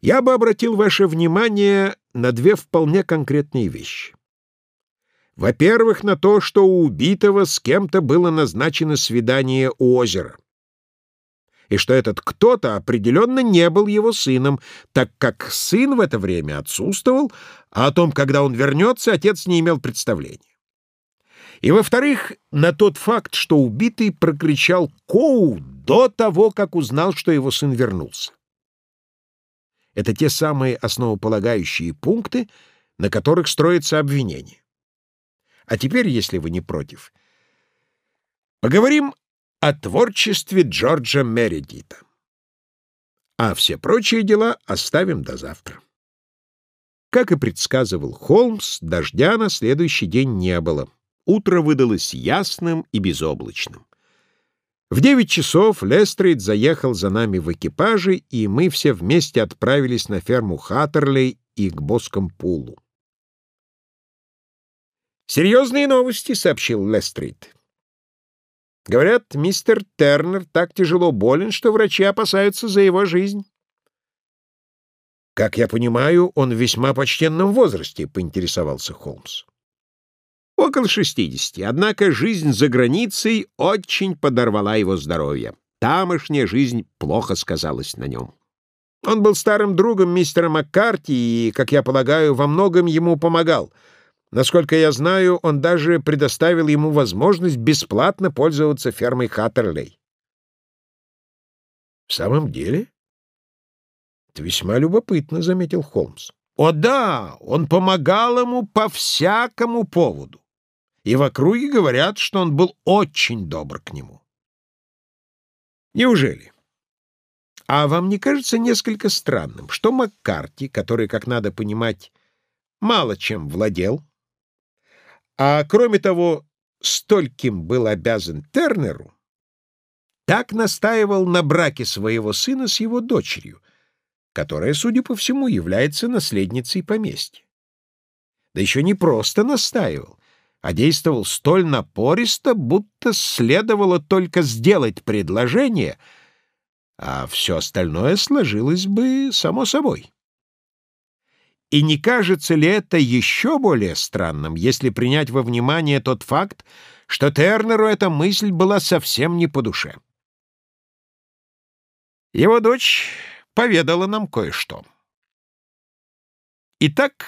Я бы обратил ваше внимание на две вполне конкретные вещи. Во-первых, на то, что у убитого с кем-то было назначено свидание у озера. И что этот кто-то определенно не был его сыном, так как сын в это время отсутствовал, а о том, когда он вернется, отец не имел представления. И, во-вторых, на тот факт, что убитый прокричал «Коу!» до того, как узнал, что его сын вернулся. Это те самые основополагающие пункты, на которых строится обвинение. А теперь, если вы не против, поговорим о творчестве Джорджа Мередита. А все прочие дела оставим до завтра. Как и предсказывал Холмс, дождя на следующий день не было. Утро выдалось ясным и безоблачным. В девять часов Лестрейд заехал за нами в экипаже, и мы все вместе отправились на ферму Хаттерлей и к Боскомпулу. «Серьезные новости», — сообщил Лестрейд. «Говорят, мистер Тернер так тяжело болен, что врачи опасаются за его жизнь». «Как я понимаю, он в весьма почтенном возрасте», — поинтересовался Холмс около 60. Однако жизнь за границей очень подорвала его здоровье. Тамошняя жизнь плохо сказалась на нем. Он был старым другом мистера Маккарти и, как я полагаю, во многом ему помогал. Насколько я знаю, он даже предоставил ему возможность бесплатно пользоваться фермой Хаттерлей. — В самом деле? — Это весьма любопытно, — заметил Холмс. — О да, он помогал ему по всякому поводу и в округе говорят, что он был очень добр к нему. Неужели? А вам не кажется несколько странным, что Маккарти, который, как надо понимать, мало чем владел, а кроме того, стольким был обязан Тернеру, так настаивал на браке своего сына с его дочерью, которая, судя по всему, является наследницей поместья. Да еще не просто настаивал, а действовал столь напористо, будто следовало только сделать предложение, а все остальное сложилось бы само собой. И не кажется ли это еще более странным, если принять во внимание тот факт, что Тернеру эта мысль была совсем не по душе? Его дочь поведала нам кое-что. Итак,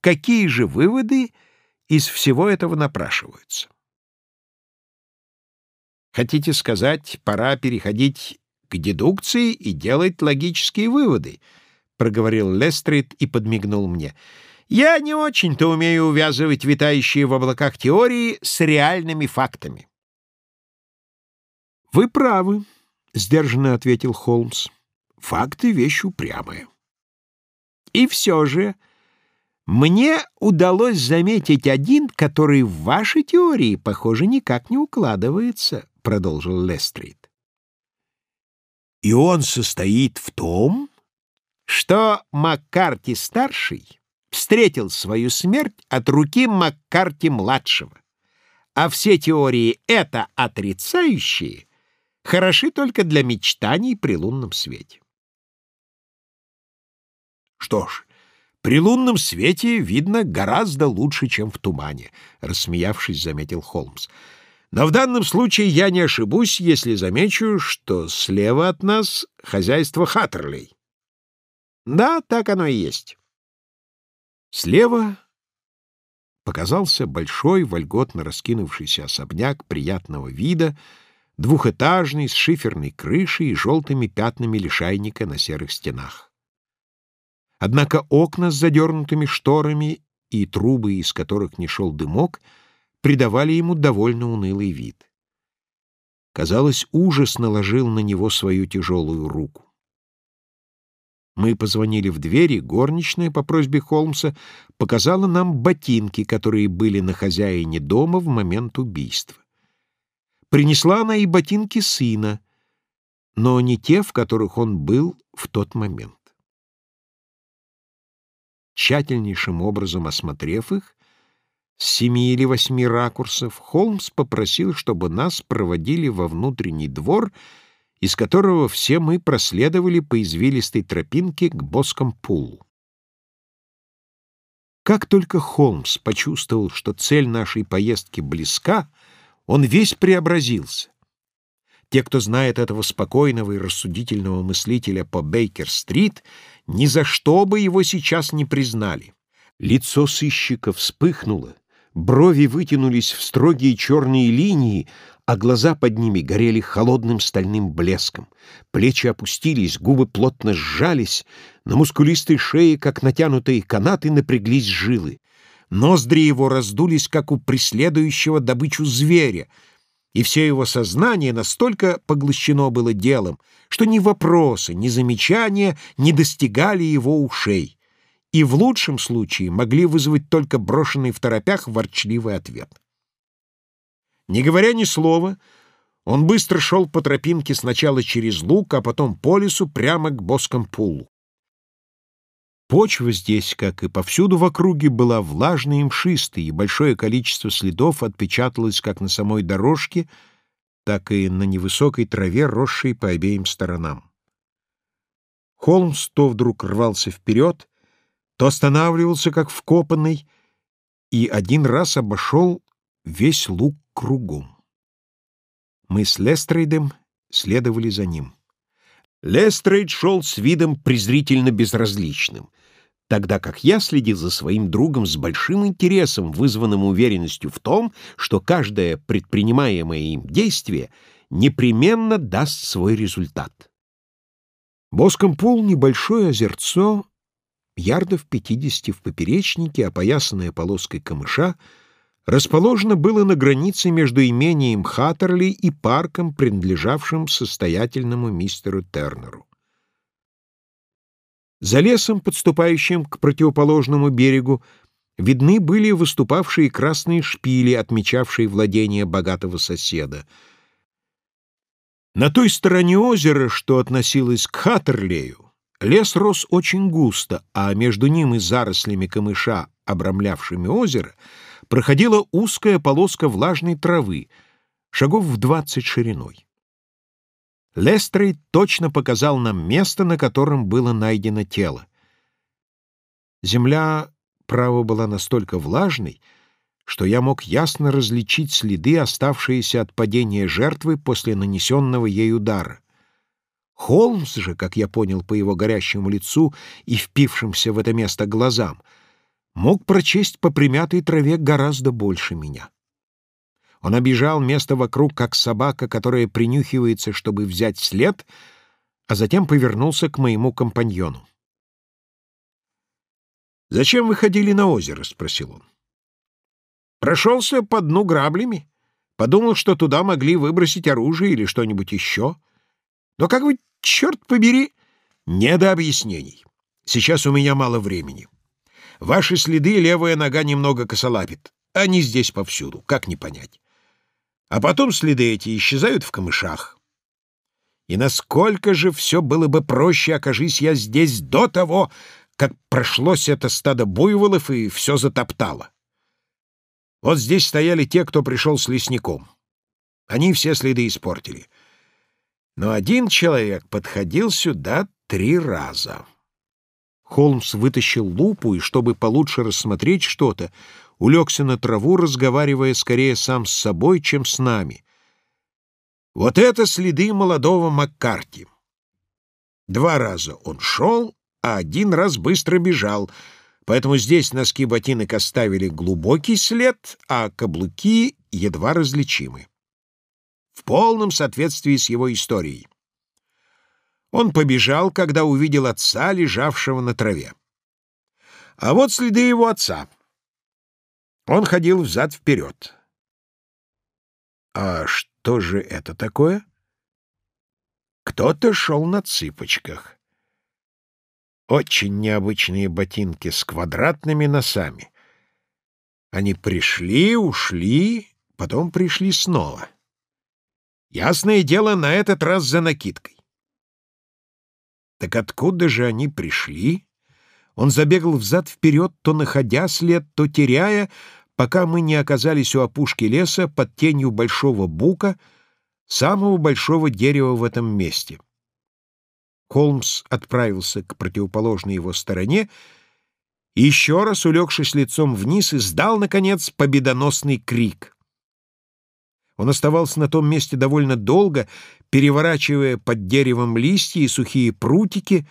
какие же выводы — из всего этого напрашиваются. Хотите сказать, пора переходить к дедукции и делать логические выводы, проговорил Лестрид и подмигнул мне. Я не очень-то умею увязывать витающие в облаках теории с реальными фактами. Вы правы, сдержанно ответил Холмс. Факты вещь упрямая. И все же мне удалось заметить один, который в вашей теории, похоже, никак не укладывается, — продолжил Лестрид. И он состоит в том, что Маккарти-старший встретил свою смерть от руки Маккарти-младшего, а все теории это отрицающие хороши только для мечтаний при лунном свете. Что ж, при лунном свете видно гораздо лучше, чем в тумане», — рассмеявшись, заметил Холмс. «Но в данном случае я не ошибусь, если замечу, что слева от нас хозяйство Хаттерлей». «Да, так оно и есть». Слева показался большой, вольготно раскинувшийся особняк приятного вида, двухэтажный, с шиферной крышей и желтыми пятнами лишайника на серых стенах. Однако окна с задернутыми шторами и трубы, из которых не шел дымок, придавали ему довольно унылый вид. Казалось, ужас наложил на него свою тяжелую руку. Мы позвонили в дверь, и горничная по просьбе Холмса показала нам ботинки, которые были на хозяине дома в момент убийства. Принесла она и ботинки сына, но не те, в которых он был в тот момент тщательнейшим образом осмотрев их, с семи или восьми ракурсов, Холмс попросил, чтобы нас проводили во внутренний двор, из которого все мы проследовали по извилистой тропинке к Боском пулу. Как только Холмс почувствовал, что цель нашей поездки близка, он весь преобразился. Те, кто знает этого спокойного и рассудительного мыслителя по Бейкер-стрит, ни за что бы его сейчас не признали. Лицо сыщика вспыхнуло, брови вытянулись в строгие черные линии, а глаза под ними горели холодным стальным блеском. Плечи опустились, губы плотно сжались, на мускулистой шее, как натянутые канаты, напряглись жилы. Ноздри его раздулись, как у преследующего добычу зверя — и все его сознание настолько поглощено было делом, что ни вопросы, ни замечания не достигали его ушей и в лучшем случае могли вызвать только брошенный в торопях ворчливый ответ. Не говоря ни слова, он быстро шел по тропинке сначала через луг, а потом по лесу прямо к боском пулу. Почва здесь, как и повсюду в округе, была влажной и мшистой, и большое количество следов отпечаталось как на самой дорожке, так и на невысокой траве, росшей по обеим сторонам. Холмс то вдруг рвался вперед, то останавливался, как вкопанный, и один раз обошел весь луг кругом. Мы с Лестрейдом следовали за ним. Лестрейд шел с видом презрительно безразличным — тогда как я следил за своим другом с большим интересом, вызванным уверенностью в том, что каждое предпринимаемое им действие непременно даст свой результат. Боскомпул — небольшое озерцо, ярдов 50 в поперечнике, опоясанное полоской камыша, расположено было на границе между имением Хаттерли и парком, принадлежавшим состоятельному мистеру Тернеру. За лесом, подступающим к противоположному берегу, видны были выступавшие красные шпили, отмечавшие владение богатого соседа. На той стороне озера, что относилось к Хаттерлею, лес рос очень густо, а между ним и зарослями камыша, обрамлявшими озеро, проходила узкая полоска влажной травы, шагов в двадцать шириной. Лестрей точно показал нам место, на котором было найдено тело. Земля, право, была настолько влажной, что я мог ясно различить следы, оставшиеся от падения жертвы после нанесенного ей удара. Холмс же, как я понял по его горящему лицу и впившимся в это место глазам, мог прочесть по примятой траве гораздо больше меня. Он обижал место вокруг, как собака, которая принюхивается, чтобы взять след, а затем повернулся к моему компаньону. «Зачем вы ходили на озеро?» — спросил он. «Прошелся по дну граблями. Подумал, что туда могли выбросить оружие или что-нибудь еще. Но как вы, черт побери, не до объяснений. Сейчас у меня мало времени. Ваши следы левая нога немного косолапит. Они здесь повсюду, как не понять. А потом следы эти исчезают в камышах. И насколько же все было бы проще, окажись я здесь до того, как прошлось это стадо буйволов и все затоптало. Вот здесь стояли те, кто пришел с лесником. Они все следы испортили. Но один человек подходил сюда три улегся на траву, разговаривая скорее сам с собой, чем с нами. Вот это следы молодого Маккарти. Два раза он шел, а один раз быстро бежал, поэтому здесь носки ботинок оставили глубокий след, а каблуки едва различимы. В полном соответствии с его историей. Он побежал, когда увидел отца, лежавшего на траве. А вот следы его отца — он ходил взад-вперед. А что же это такое? Кто-то шел на цыпочках. Очень необычные ботинки с квадратными носами. Они пришли, ушли, потом пришли снова. Ясное дело, на этот раз за накидкой. Так откуда же они пришли? Он забегал взад-вперед, то находя след, то теряя, пока мы не оказались у опушки леса под тенью большого бука, самого большого дерева в этом месте. Холмс отправился к противоположной его стороне и еще раз, улегшись лицом вниз, издал, наконец, победоносный крик. Он оставался на том месте довольно долго, переворачивая под деревом листья и сухие прутики,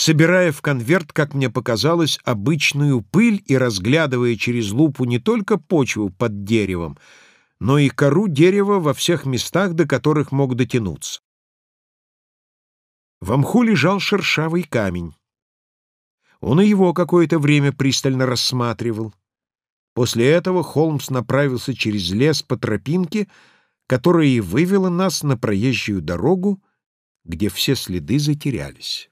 собирая в конверт, как мне показалось, обычную пыль и разглядывая через лупу не только почву под деревом, но и кору дерева во всех местах, до которых мог дотянуться. В мху лежал шершавый камень. Он и его какое-то время пристально рассматривал. После этого Холмс направился через лес по тропинке, которая и вывела нас на проезжую дорогу, где все следы затерялись.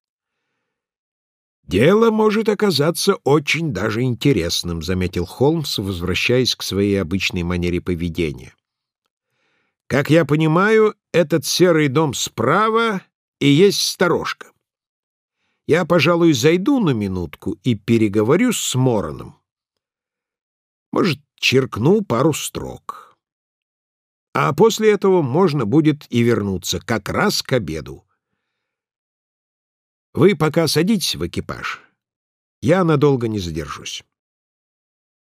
«Дело может оказаться очень даже интересным», — заметил Холмс, возвращаясь к своей обычной манере поведения. «Как я понимаю, этот серый дом справа и есть сторожка. Я, пожалуй, зайду на минутку и переговорю с Мороном. Может, черкну пару строк. А после этого можно будет и вернуться как раз к обеду. Вы пока садитесь в экипаж. Я надолго не задержусь.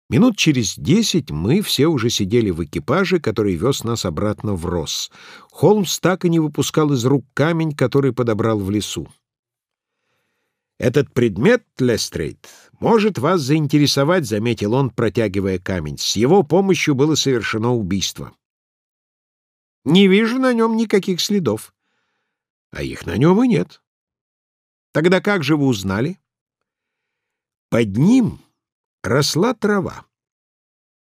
Минут через десять мы все уже сидели в экипаже, который вез нас обратно в Росс. Холмс так и не выпускал из рук камень, который подобрал в лесу. «Этот предмет, Лестрейд, может вас заинтересовать», — заметил он, протягивая камень. «С его помощью было совершено убийство». «Не вижу на нем никаких следов». «А их Тогда как же вы узнали? Под ним росла трава.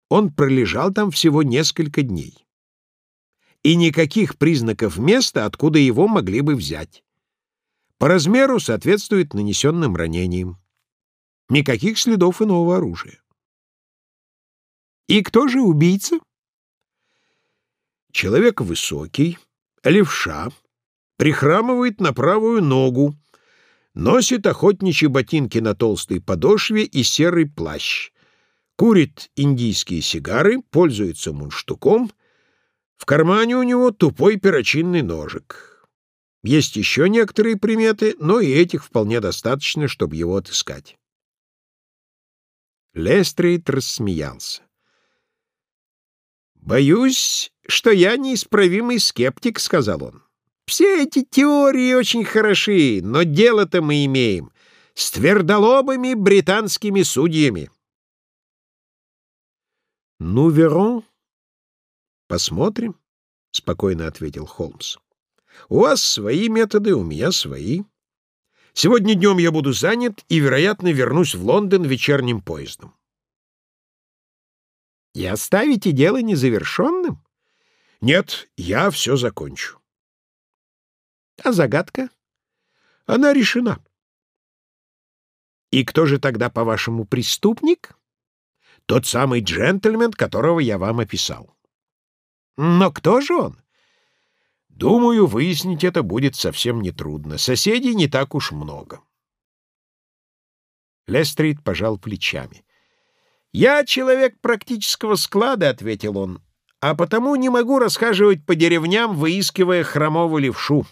Он пролежал там всего несколько дней. И никаких признаков места, откуда его могли бы взять. По размеру соответствует нанесенным ранениям. Никаких следов иного оружия. И кто же убийца? Человек высокий, левша, прихрамывает на правую ногу, Носит охотничьи ботинки на толстой подошве и серый плащ. Курит индийские сигары, пользуется мунштуком. В кармане у него тупой перочинный ножик. Есть еще некоторые приметы, но и этих вполне достаточно, чтобы его отыскать. Лестрейд рассмеялся. «Боюсь, что я неисправимый скептик», — сказал он. Все эти теории очень хороши, но дело-то мы имеем с твердолобыми британскими судьями. «Ну, Верон, посмотрим», — спокойно ответил Холмс. «У вас свои методы, у меня свои. Сегодня днем я буду занят и, вероятно, вернусь в Лондон вечерним поездом». «И оставите дело незавершенным?» «Нет, я все закончу». А загадка. Она решена. И кто же тогда, по-вашему, преступник? Тот самый джентльмен, которого я вам описал. Но кто же он? Думаю, выяснить это будет совсем нетрудно. Соседей не так уж много. Лестрид пожал плечами. «Я человек практического склада», — ответил он, — «а потому не могу расхаживать по деревням, выискивая хромого левшу.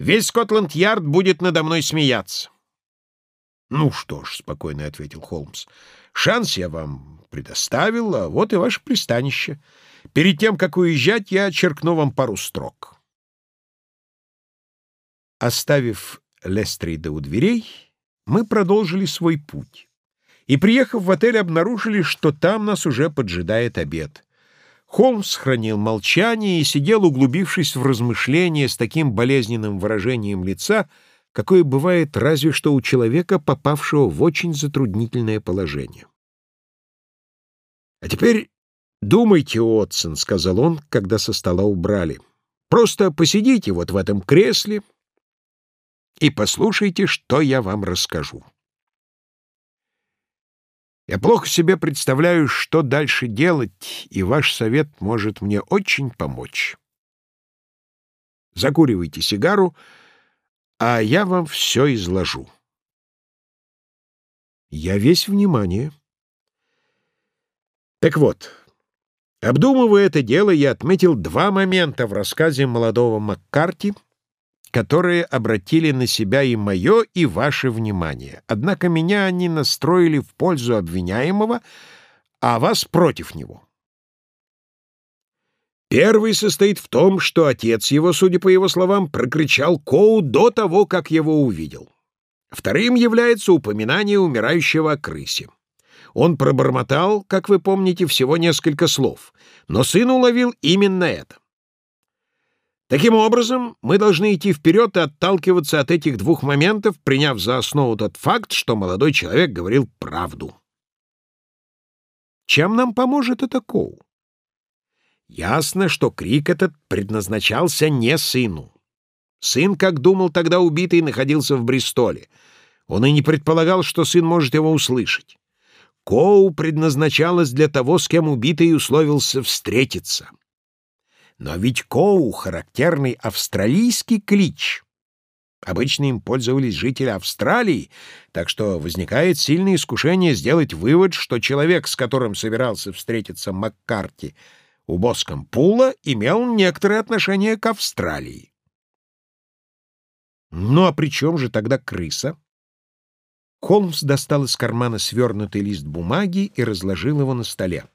Весь Скотланд-Ярд будет надо мной смеяться. — Ну что ж, — спокойно ответил Холмс, — шанс я вам предоставил, а вот и ваше пристанище. Перед тем, как уезжать, я черкну вам пару строк. Оставив Лестрида у дверей, мы продолжили свой путь Холмс хранил молчание и сидел, углубившись в размышления с таким болезненным выражением лица, какое бывает разве что у человека, попавшего в очень затруднительное положение. «А теперь думайте, Отсон», — сказал он, когда со стола убрали. «Просто посидите вот в этом кресле и послушайте, что я вам расскажу». Я плохо себе представляю, что дальше делать, и ваш совет может мне очень помочь. Закуривайте сигару, а я вам все изложу. Я весь внимание. Так вот, Обдумывая это дело, я отметил два момента в рассказе молодого Маккарти, которые обратили на себя и мое, и ваше внимание. Однако меня они настроили в пользу обвиняемого, а вас против него. Первый состоит в том, что отец его, судя по его словам, прокричал Коу до того, как его увидел. Вторым является упоминание умирающего о крысе. Он пробормотал, как вы помните, всего несколько слов, но сын уловил именно это. Таким образом, мы должны идти вперед и отталкиваться от этих двух моментов, приняв за основу тот факт, что молодой человек говорил правду. Чем нам поможет это Коу? Ясно, что крик этот предназначался не сыну. Сын, как думал тогда убитый, находился в Бристоле. Он и не предполагал, что сын может его услышать. Коу предназначалось для того, с кем убитый условился встретиться. Но ведь Коу — характерный австралийский клич. Обычно им пользовались жители Австралии, так что возникает сильное искушение сделать вывод, что человек, с которым собирался встретиться Маккарти у Боском Пула, имел некоторое отношение к Австралии. Ну а при чем же тогда крыса? Холмс достал из кармана свернутый лист бумаги и разложил его на столе.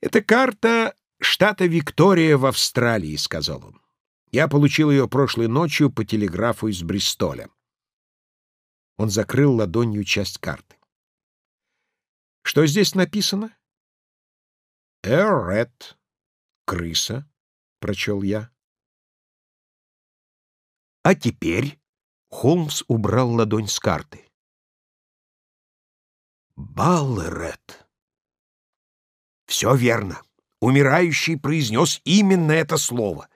«Это карта «Штата Виктория в Австралии», — сказал он. «Я получил ее прошлой ночью по телеграфу из Бристоля». Он закрыл ладонью часть карты. «Что здесь написано?» Эрред Крыса», — прочел я. «А теперь?» — Холмс убрал ладонь с карты. «Баллерет. Все верно умирающий произнес именно это слово,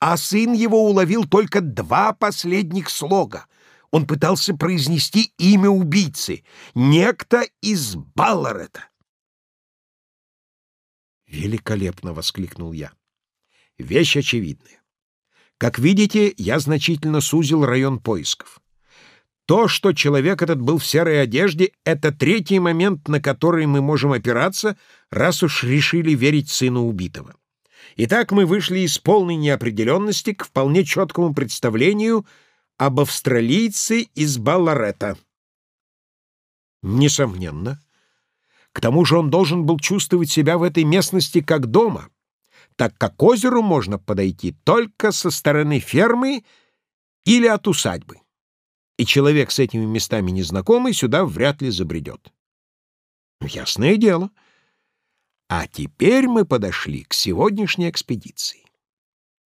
а сын его уловил только два последних слога. Он пытался произнести имя убийцы, некто из Балларета. «Великолепно!» — воскликнул я. «Вещь очевидная. Как видите, я значительно сузил район поисков. То, что человек этот был в серой одежде, это третий момент, на который мы можем опираться, раз уж решили верить сыну убитого. Итак, мы вышли из полной неопределенности к вполне четкому представлению об австралийце из Балларета. Несомненно. К тому же он должен был чувствовать себя в и человек с этими местами незнакомый сюда вряд ли забредет. Ну, ясное дело. А теперь мы подошли к сегодняшней экспедиции.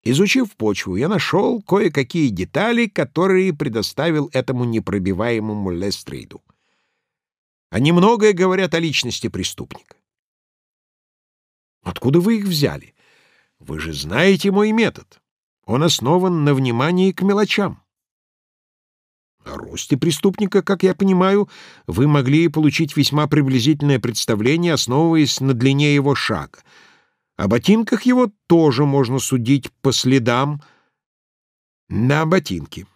Изучив почву, я нашел кое-какие детали, которые предоставил этому непробиваемому Лестрейду. Они многое говорят о личности преступника. Откуда вы их взяли? Вы же знаете мой метод. Он основан на внимании к мелочам. О росте преступника, как я понимаю, вы могли получить весьма приблизительное представление, основываясь на длине его шага. О ботинках его тоже можно судить по следам на ботинки.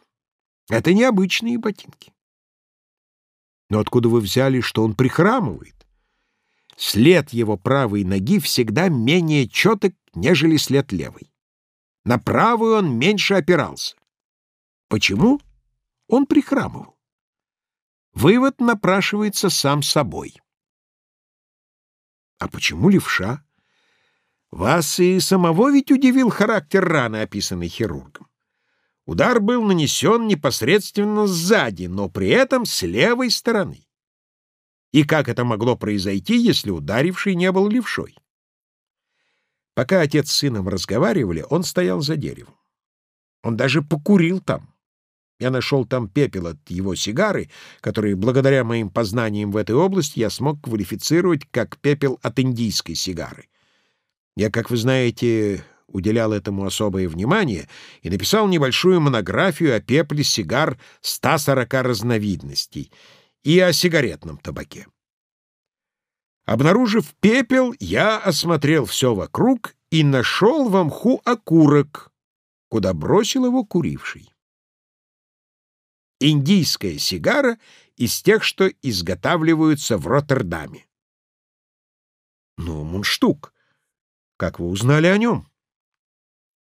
Это необычные ботинки. Но откуда вы взяли, что он прихрамывает? След его правой ноги всегда менее четок, нежели след левой. На правую он меньше опирался. Почему? Он прихрамывал. Вывод напрашивается сам собой. А почему левша? Вас и самого ведь удивил характер раны, описанный хирургом. Удар был нанесен непосредственно сзади, но при этом с левой стороны. И как это могло произойти, если ударивший не был левшой? Пока отец с сыном разговаривали, он стоял за деревом. Он даже покурил там. Я нашел там пепел от его сигары, который, благодаря моим познаниям в этой области, я смог квалифицировать как пепел от индийской сигары. Я, как вы знаете, уделял этому особое внимание и написал небольшую монографию о пепле сигар 140 разновидностей и о сигаретном табаке. Обнаружив пепел, я осмотрел все вокруг и нашел в мху окурок, куда бросил его куривший индийская сигара из тех, что изготавливаются в Роттердаме. Ну, мунштук. Как вы узнали о нем?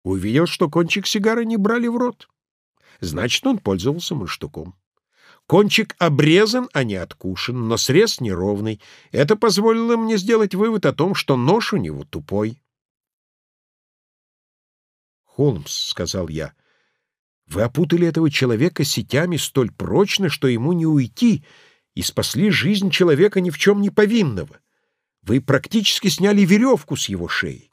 Увидел, что кончик сигары не брали в рот. Значит, он пользовался мунштуком. Кончик обрезан, а не откушен, но срез неровный. Это позволило мне сделать вывод о том, что нож у него тупой. «Холмс», — сказал я, — вы опутали этого человека сетями столь прочно, что ему не уйти, и спасли жизнь человека ни в чем не повинного. Вы практически сняли веревку с его шеи.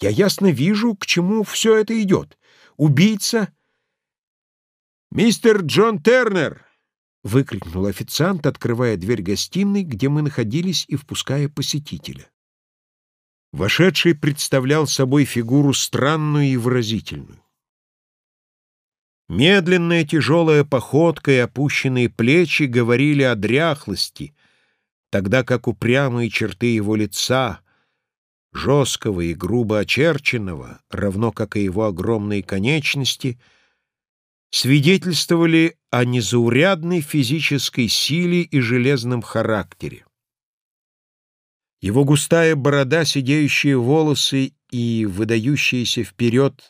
Я ясно вижу, к чему все это идет. Убийца... «Мистер Джон Тернер!» — выкрикнул официант, открывая дверь гостиной, где мы находились, и впуская посетителя. Вошедший представлял собой фигуру странную и выразительную. Медленная тяжелая походка и опущенные плечи говорили о дряхлости, тогда как упрямые черты его лица, жесткого и грубо очерченного, равно как и его огромные конечности, свидетельствовали о незаурядной физической силе и железном характере. Его густая борода, сидеющие волосы и выдающиеся вперед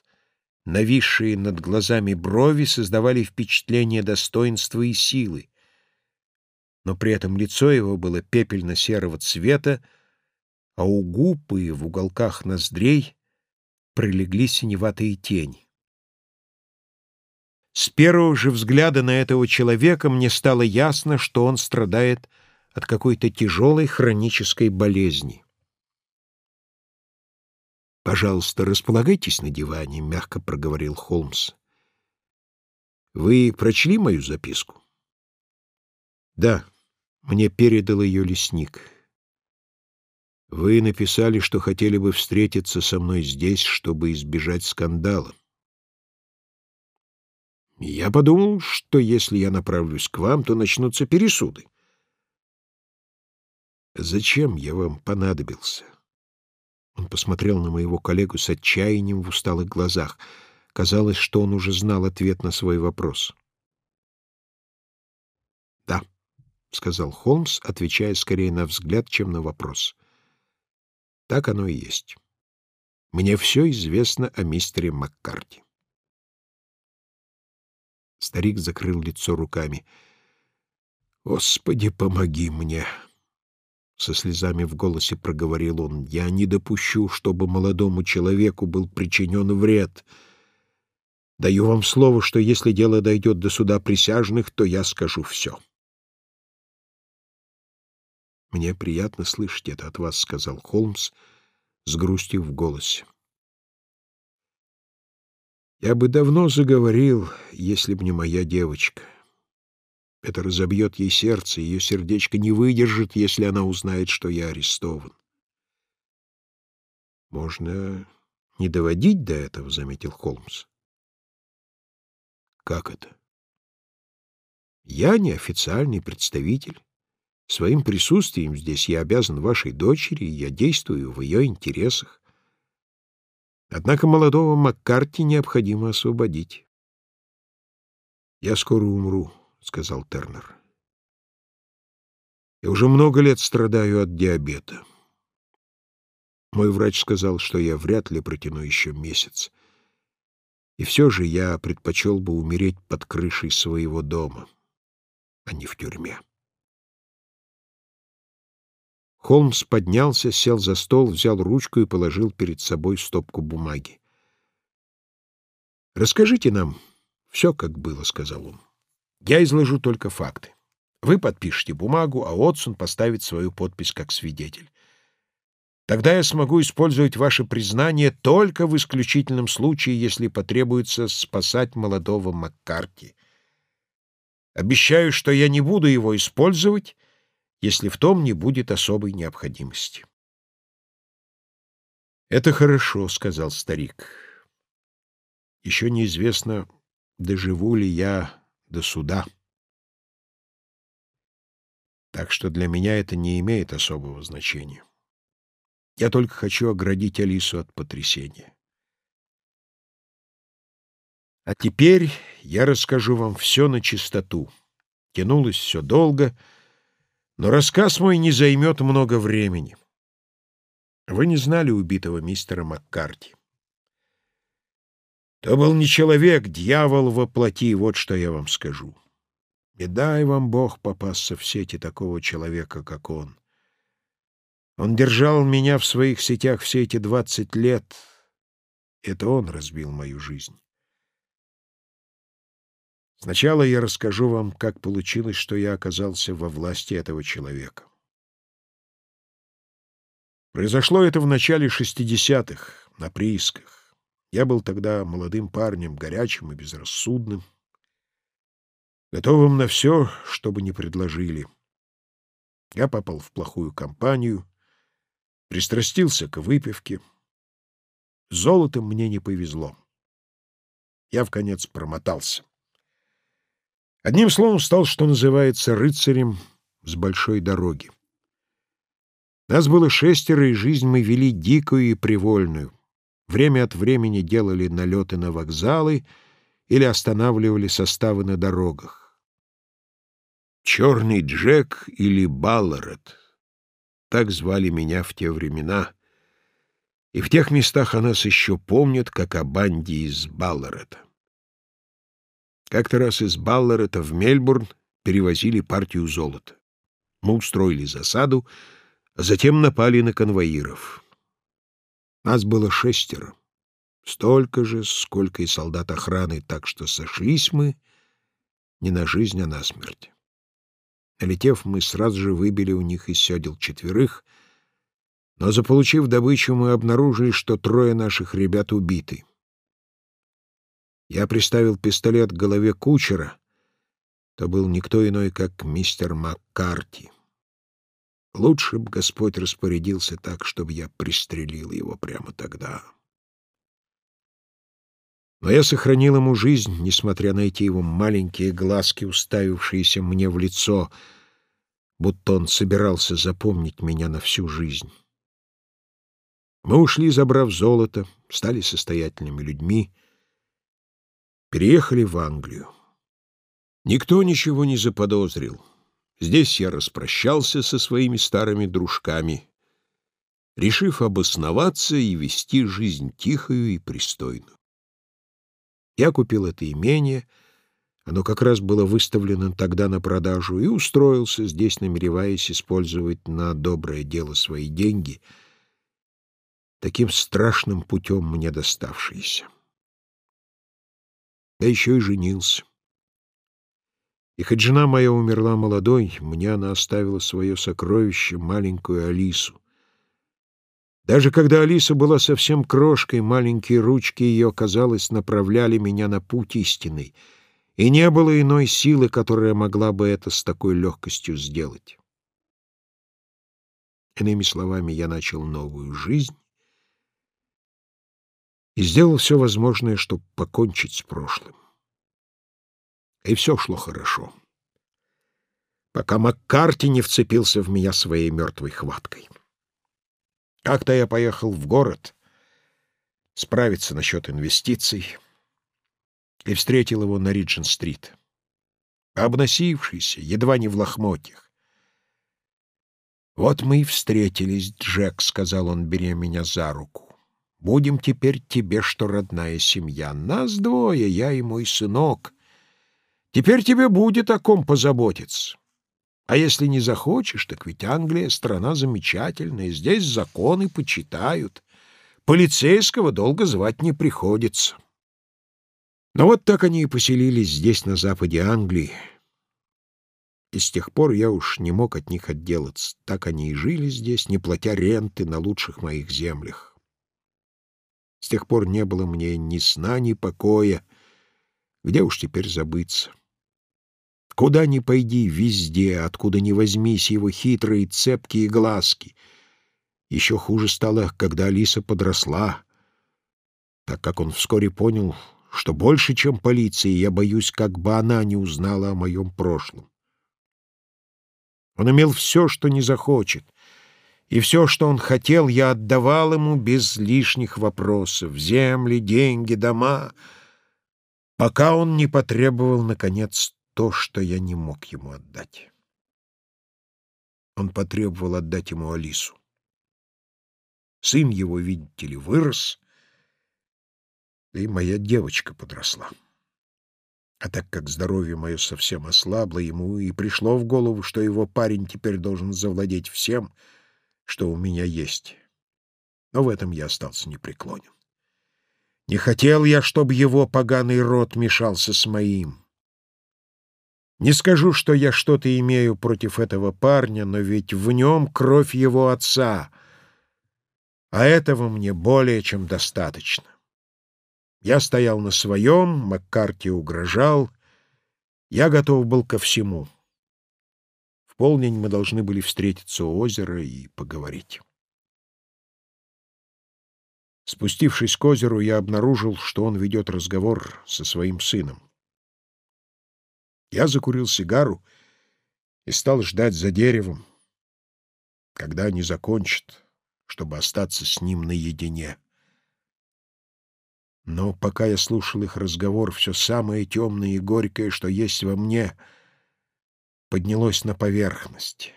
Нависшие над глазами брови создавали впечатление достоинства и силы, но при этом лицо его было пепельно-серого цвета, а у губ и в уголках ноздрей пролегли синеватые тени. С первого же взгляда на этого человека мне стало ясно, что он страдает от какой-то тяжелой хронической болезни. «Пожалуйста, располагайтесь на диване», — мягко проговорил Холмс. «Вы прочли мою записку?» «Да, мне передал ее лесник». «Вы написали, что хотели бы встретиться со мной здесь, чтобы избежать скандала». «Я подумал, что если я направлюсь к вам, то начнутся пересуды». «Зачем я вам понадобился?» Он посмотрел на моего коллегу с отчаянием в усталых глазах. Казалось, что он уже знал ответ на свой вопрос. «Да», — сказал Холмс, отвечая скорее на взгляд, чем на вопрос. «Так оно и есть. Мне все известно о мистере Маккарти». Старик закрыл лицо руками. «Господи, помоги мне!» со слезами в голосе проговорил он. «Я не допущу, чтобы молодому человеку был причинен вред. Даю вам слово, что если дело дойдет до суда присяжных, то я скажу все». «Мне приятно слышать это от вас», — сказал Холмс с грустью в голосе. «Я бы давно заговорил, если б не моя девочка». Это разобьет ей сердце, ее сердечко не выдержит, если она узнает, что я арестован. «Можно не доводить до этого», — заметил Холмс. «Как это?» «Я неофициальный представитель. Своим присутствием здесь я обязан вашей дочери, и я действую в ее интересах. Однако молодого Маккарти необходимо освободить. Я скоро умру». — сказал Тернер. «Я уже много лет страдаю от диабета. Мой врач сказал, что я вряд ли протяну еще месяц. И все же я предпочел бы умереть под крышей своего дома, а не в тюрьме». Холмс поднялся, сел за стол, взял ручку и положил перед собой стопку бумаги. «Расскажите нам все, как было», — сказал он. Я изложу только факты. Вы подпишете бумагу, а Отсон поставит свою подпись как свидетель. Тогда я смогу использовать ваше признание только в исключительном случае, если потребуется спасать молодого Маккарти. Обещаю, что я не буду его использовать, если в том не будет особой необходимости. «Это хорошо», — сказал старик. «Еще неизвестно, доживу ли я до суда. Так что для меня это не имеет особого значения. Я только хочу оградить Алису от потрясения. А теперь я расскажу вам все на чистоту. Тянулось все долго, но рассказ мой не займет много времени. Вы не знали убитого мистера Маккарти. То был не человек, дьявол воплоти, вот что я вам скажу. Не дай вам Бог попасться в сети такого человека, как он. Он держал меня в своих сетях все эти двадцать лет. Это он разбил мою жизнь. Сначала я расскажу вам, как получилось, что я оказался во власти этого человека. Произошло это в начале шестидесятых на приисках. Я был тогда молодым парнем, горячим и безрассудным, готовым на все, что бы ни предложили. Я попал в плохую компанию, пристрастился к выпивке. Золотом мне не повезло. Я в конец промотался. Одним словом, стал, что называется, рыцарем с большой дороги. Нас было шестеро, и жизнь мы вели дикую и привольную. Время от времени делали налеты на вокзалы или останавливали составы на дорогах. «Черный Джек» или «Балларет» — так звали меня в те времена. И в тех местах о нас еще помнят, как о банде из Балларета. Как-то раз из Балларета в Мельбурн перевозили партию золота. Мы устроили засаду, а затем напали на конвоиров. Нас было шестеро. Столько же, сколько и солдат охраны, так что сошлись мы не на жизнь, а на смерть. Налетев, мы сразу же выбили у них из седел четверых, но, заполучив добычу, мы обнаружили, что трое наших ребят убиты. Я приставил пистолет к голове кучера, то был никто иной, как мистер Маккарти. Лучше б Господь распорядился так, чтобы я пристрелил его прямо тогда. Но я сохранил ему жизнь, несмотря на эти его маленькие глазки, уставившиеся мне в лицо, будто он собирался запомнить меня на всю жизнь. Мы ушли, забрав золото, стали состоятельными людьми, переехали в Англию. Никто ничего не заподозрил. Здесь я распрощался со своими старыми дружками, решив обосноваться и вести жизнь тихую и пристойную. Я купил это имение, оно как раз было выставлено тогда на продажу, и устроился здесь, намереваясь использовать на доброе дело свои деньги, таким страшным путем мне доставшиеся. Я еще и женился. И хоть жена моя умерла молодой, мне она оставила свое сокровище, маленькую Алису. Даже когда Алиса была совсем крошкой, маленькие ручки ее, казалось, направляли меня на путь истинный, и не было иной силы, которая могла бы это с такой легкостью сделать. Иными словами, я начал новую жизнь и сделал все возможное, чтобы покончить с прошлым. и все шло хорошо. Пока Маккарти не вцепился в меня своей мертвой хваткой. Как-то я поехал в город справиться насчет инвестиций и встретил его на Риджин-стрит. Обносившийся, едва не в лохмотьях. «Вот мы и встретились, Джек», — сказал он, беря меня за руку. «Будем теперь тебе, что родная семья. Нас двое, я и мой сынок. Теперь тебе будет о ком позаботиться. А если не захочешь, так ведь Англия — страна замечательная, здесь законы почитают. Полицейского долго звать не приходится. Но вот так они и поселились здесь, на западе Англии. И с тех пор я уж не мог от них отделаться. Так они и жили здесь, не платя ренты на лучших моих землях. С тех пор не было мне ни сна, ни покоя. Где уж теперь забыться? Куда ни пойди, везде, откуда ни возьмись, его хитрые цепкие глазки. Еще хуже стало, когда Алиса подросла, так как он вскоре понял, что больше, чем полиции, я боюсь, как бы она не узнала о моем прошлом. Он имел все, что не захочет, и все, что он хотел, я отдавал ему без лишних вопросов — земли, деньги, дома — пока он не потребовал, наконец, то, что я не мог ему отдать. Он потребовал отдать ему Алису. Сын его, видите ли, вырос, да и моя девочка подросла. А так как здоровье мое совсем ослабло, ему и пришло в голову, что его парень теперь должен завладеть всем, что у меня есть. Но в этом я остался непреклонен. Не хотел я, чтобы его поганый род мешался с моим. Не скажу, что я что-то имею против этого парня, но ведь в нем кровь его отца, а этого мне более чем достаточно. Я стоял на своем, Маккарти угрожал. Я готов был ко всему. В полдень мы Я закурил сигару и стал ждать за деревом, когда они закончат, чтобы остаться с ним наедине. Но пока я слушал их разговор, все самое темное и горькое, что есть во мне, поднялось на поверхность.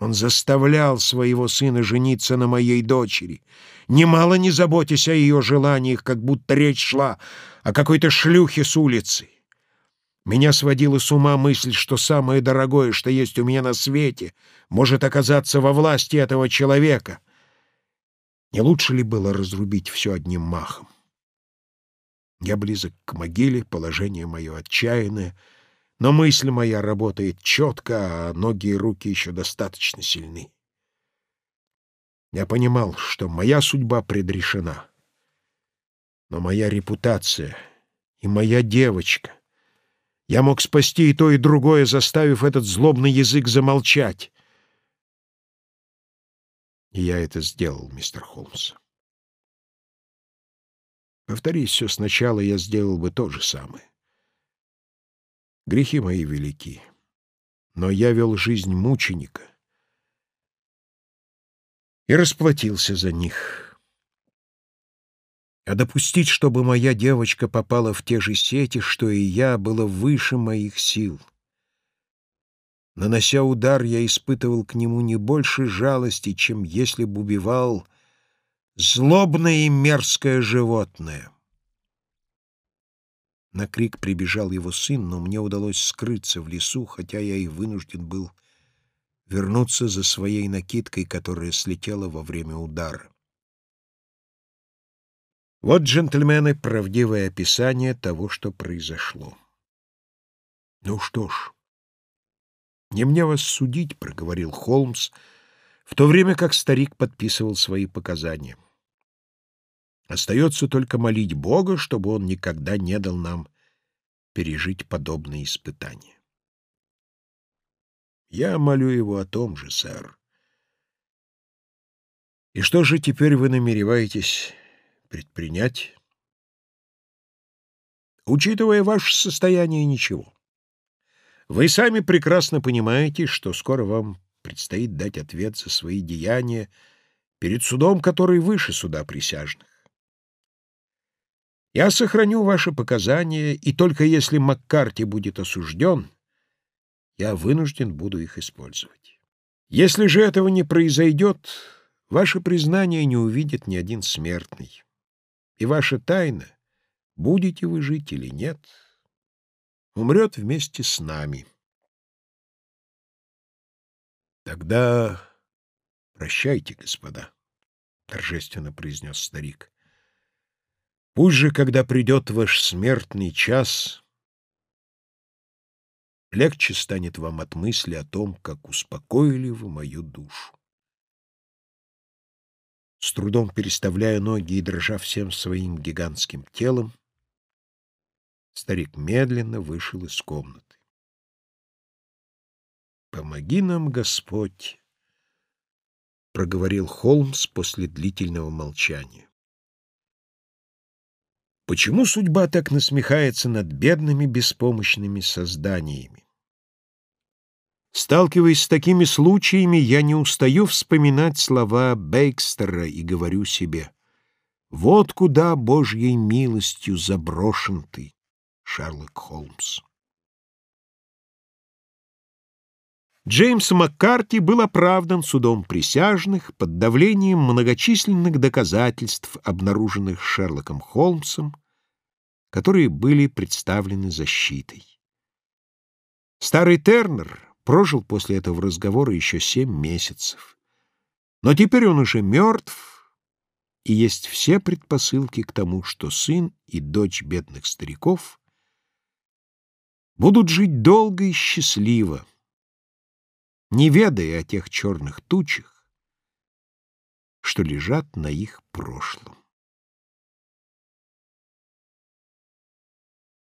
Он заставлял своего сына жениться на моей дочери, немало не заботясь о ее желаниях, как будто речь шла о какой-то шлюхе с улицы. Меня сводила с ума мысль, что самое дорогое, что есть у меня на свете, может оказаться во власти этого человека. Не лучше ли было разрубить все одним махом? Я близок к могиле, положение мое отчаянное, но мысль моя работает четко, а ноги и руки еще достаточно сильны. Я понимал, что моя судьба предрешена, но моя репутация и моя девочка я мог спасти и то, и другое, заставив этот злобный язык замолчать. И я это сделал, мистер Холмс. Повторись все сначала, я сделал бы то же самое. Грехи мои велики, но я вел жизнь мученика и расплатился за них». А допустить, чтобы моя девочка попала в те же сети, что и я, было выше моих сил — Нанося удар, я испытывал к нему не больше жалости, чем если бы убивал злобное и мерзкое животное. На крик прибежал его сын, но мне удалось скрыться в лесу, хотя я и вынужден был вернуться Вот, джентльмены, правдивое описание того, что произошло. «Ну что ж, не мне вас судить», — проговорил Холмс, в то время как старик подписывал свои показания. «Остается только молить Бога, чтобы он никогда не дал нам пережить подобные испытания». «Я молю его о том же, сэр». «И что же теперь вы намереваетесь предпринять? Учитывая ваше состояние, ничего. Вы сами прекрасно понимаете, что скоро вам предстоит дать ответ за свои деяния перед судом, который выше суда присяжных. Я сохраню ваши показания, и только если Маккарти будет осужден, я вынужден буду их использовать. Если же этого не произойдет, ваше признание не увидит ни один смертный. И ваша тайна, будете вы жить или нет, умрет вместе с нами. Тогда прощайте, господа, — торжественно произнес старик. Пусть же, когда придет ваш смертный час, легче станет вам от мысли о том, как успокоили вы мою душу с трудом переставляя ноги и дрожа всем своим гигантским телом, старик медленно вышел из комнаты. «Помоги нам, Господь!» — проговорил Холмс после длительного молчания. «Почему судьба так насмехается над бедными беспомощными созданиями? Сталкиваясь с такими случаями, я не устаю вспоминать слова Бейкстера и говорю себе, «Вот куда Божьей милостью заброшен ты, Шерлок Холмс». Джеймс Маккарти был оправдан судом присяжных под давлением многочисленных доказательств, обнаруженных Шерлоком Холмсом, которые были представлены защитой. Старый Тернер — прожил после этого разговора еще семь месяцев. Но теперь он уже мертв, и есть все предпосылки к тому, что сын и дочь бедных стариков будут жить долго и счастливо, не ведая о тех черных тучах, что лежат на их прошлом.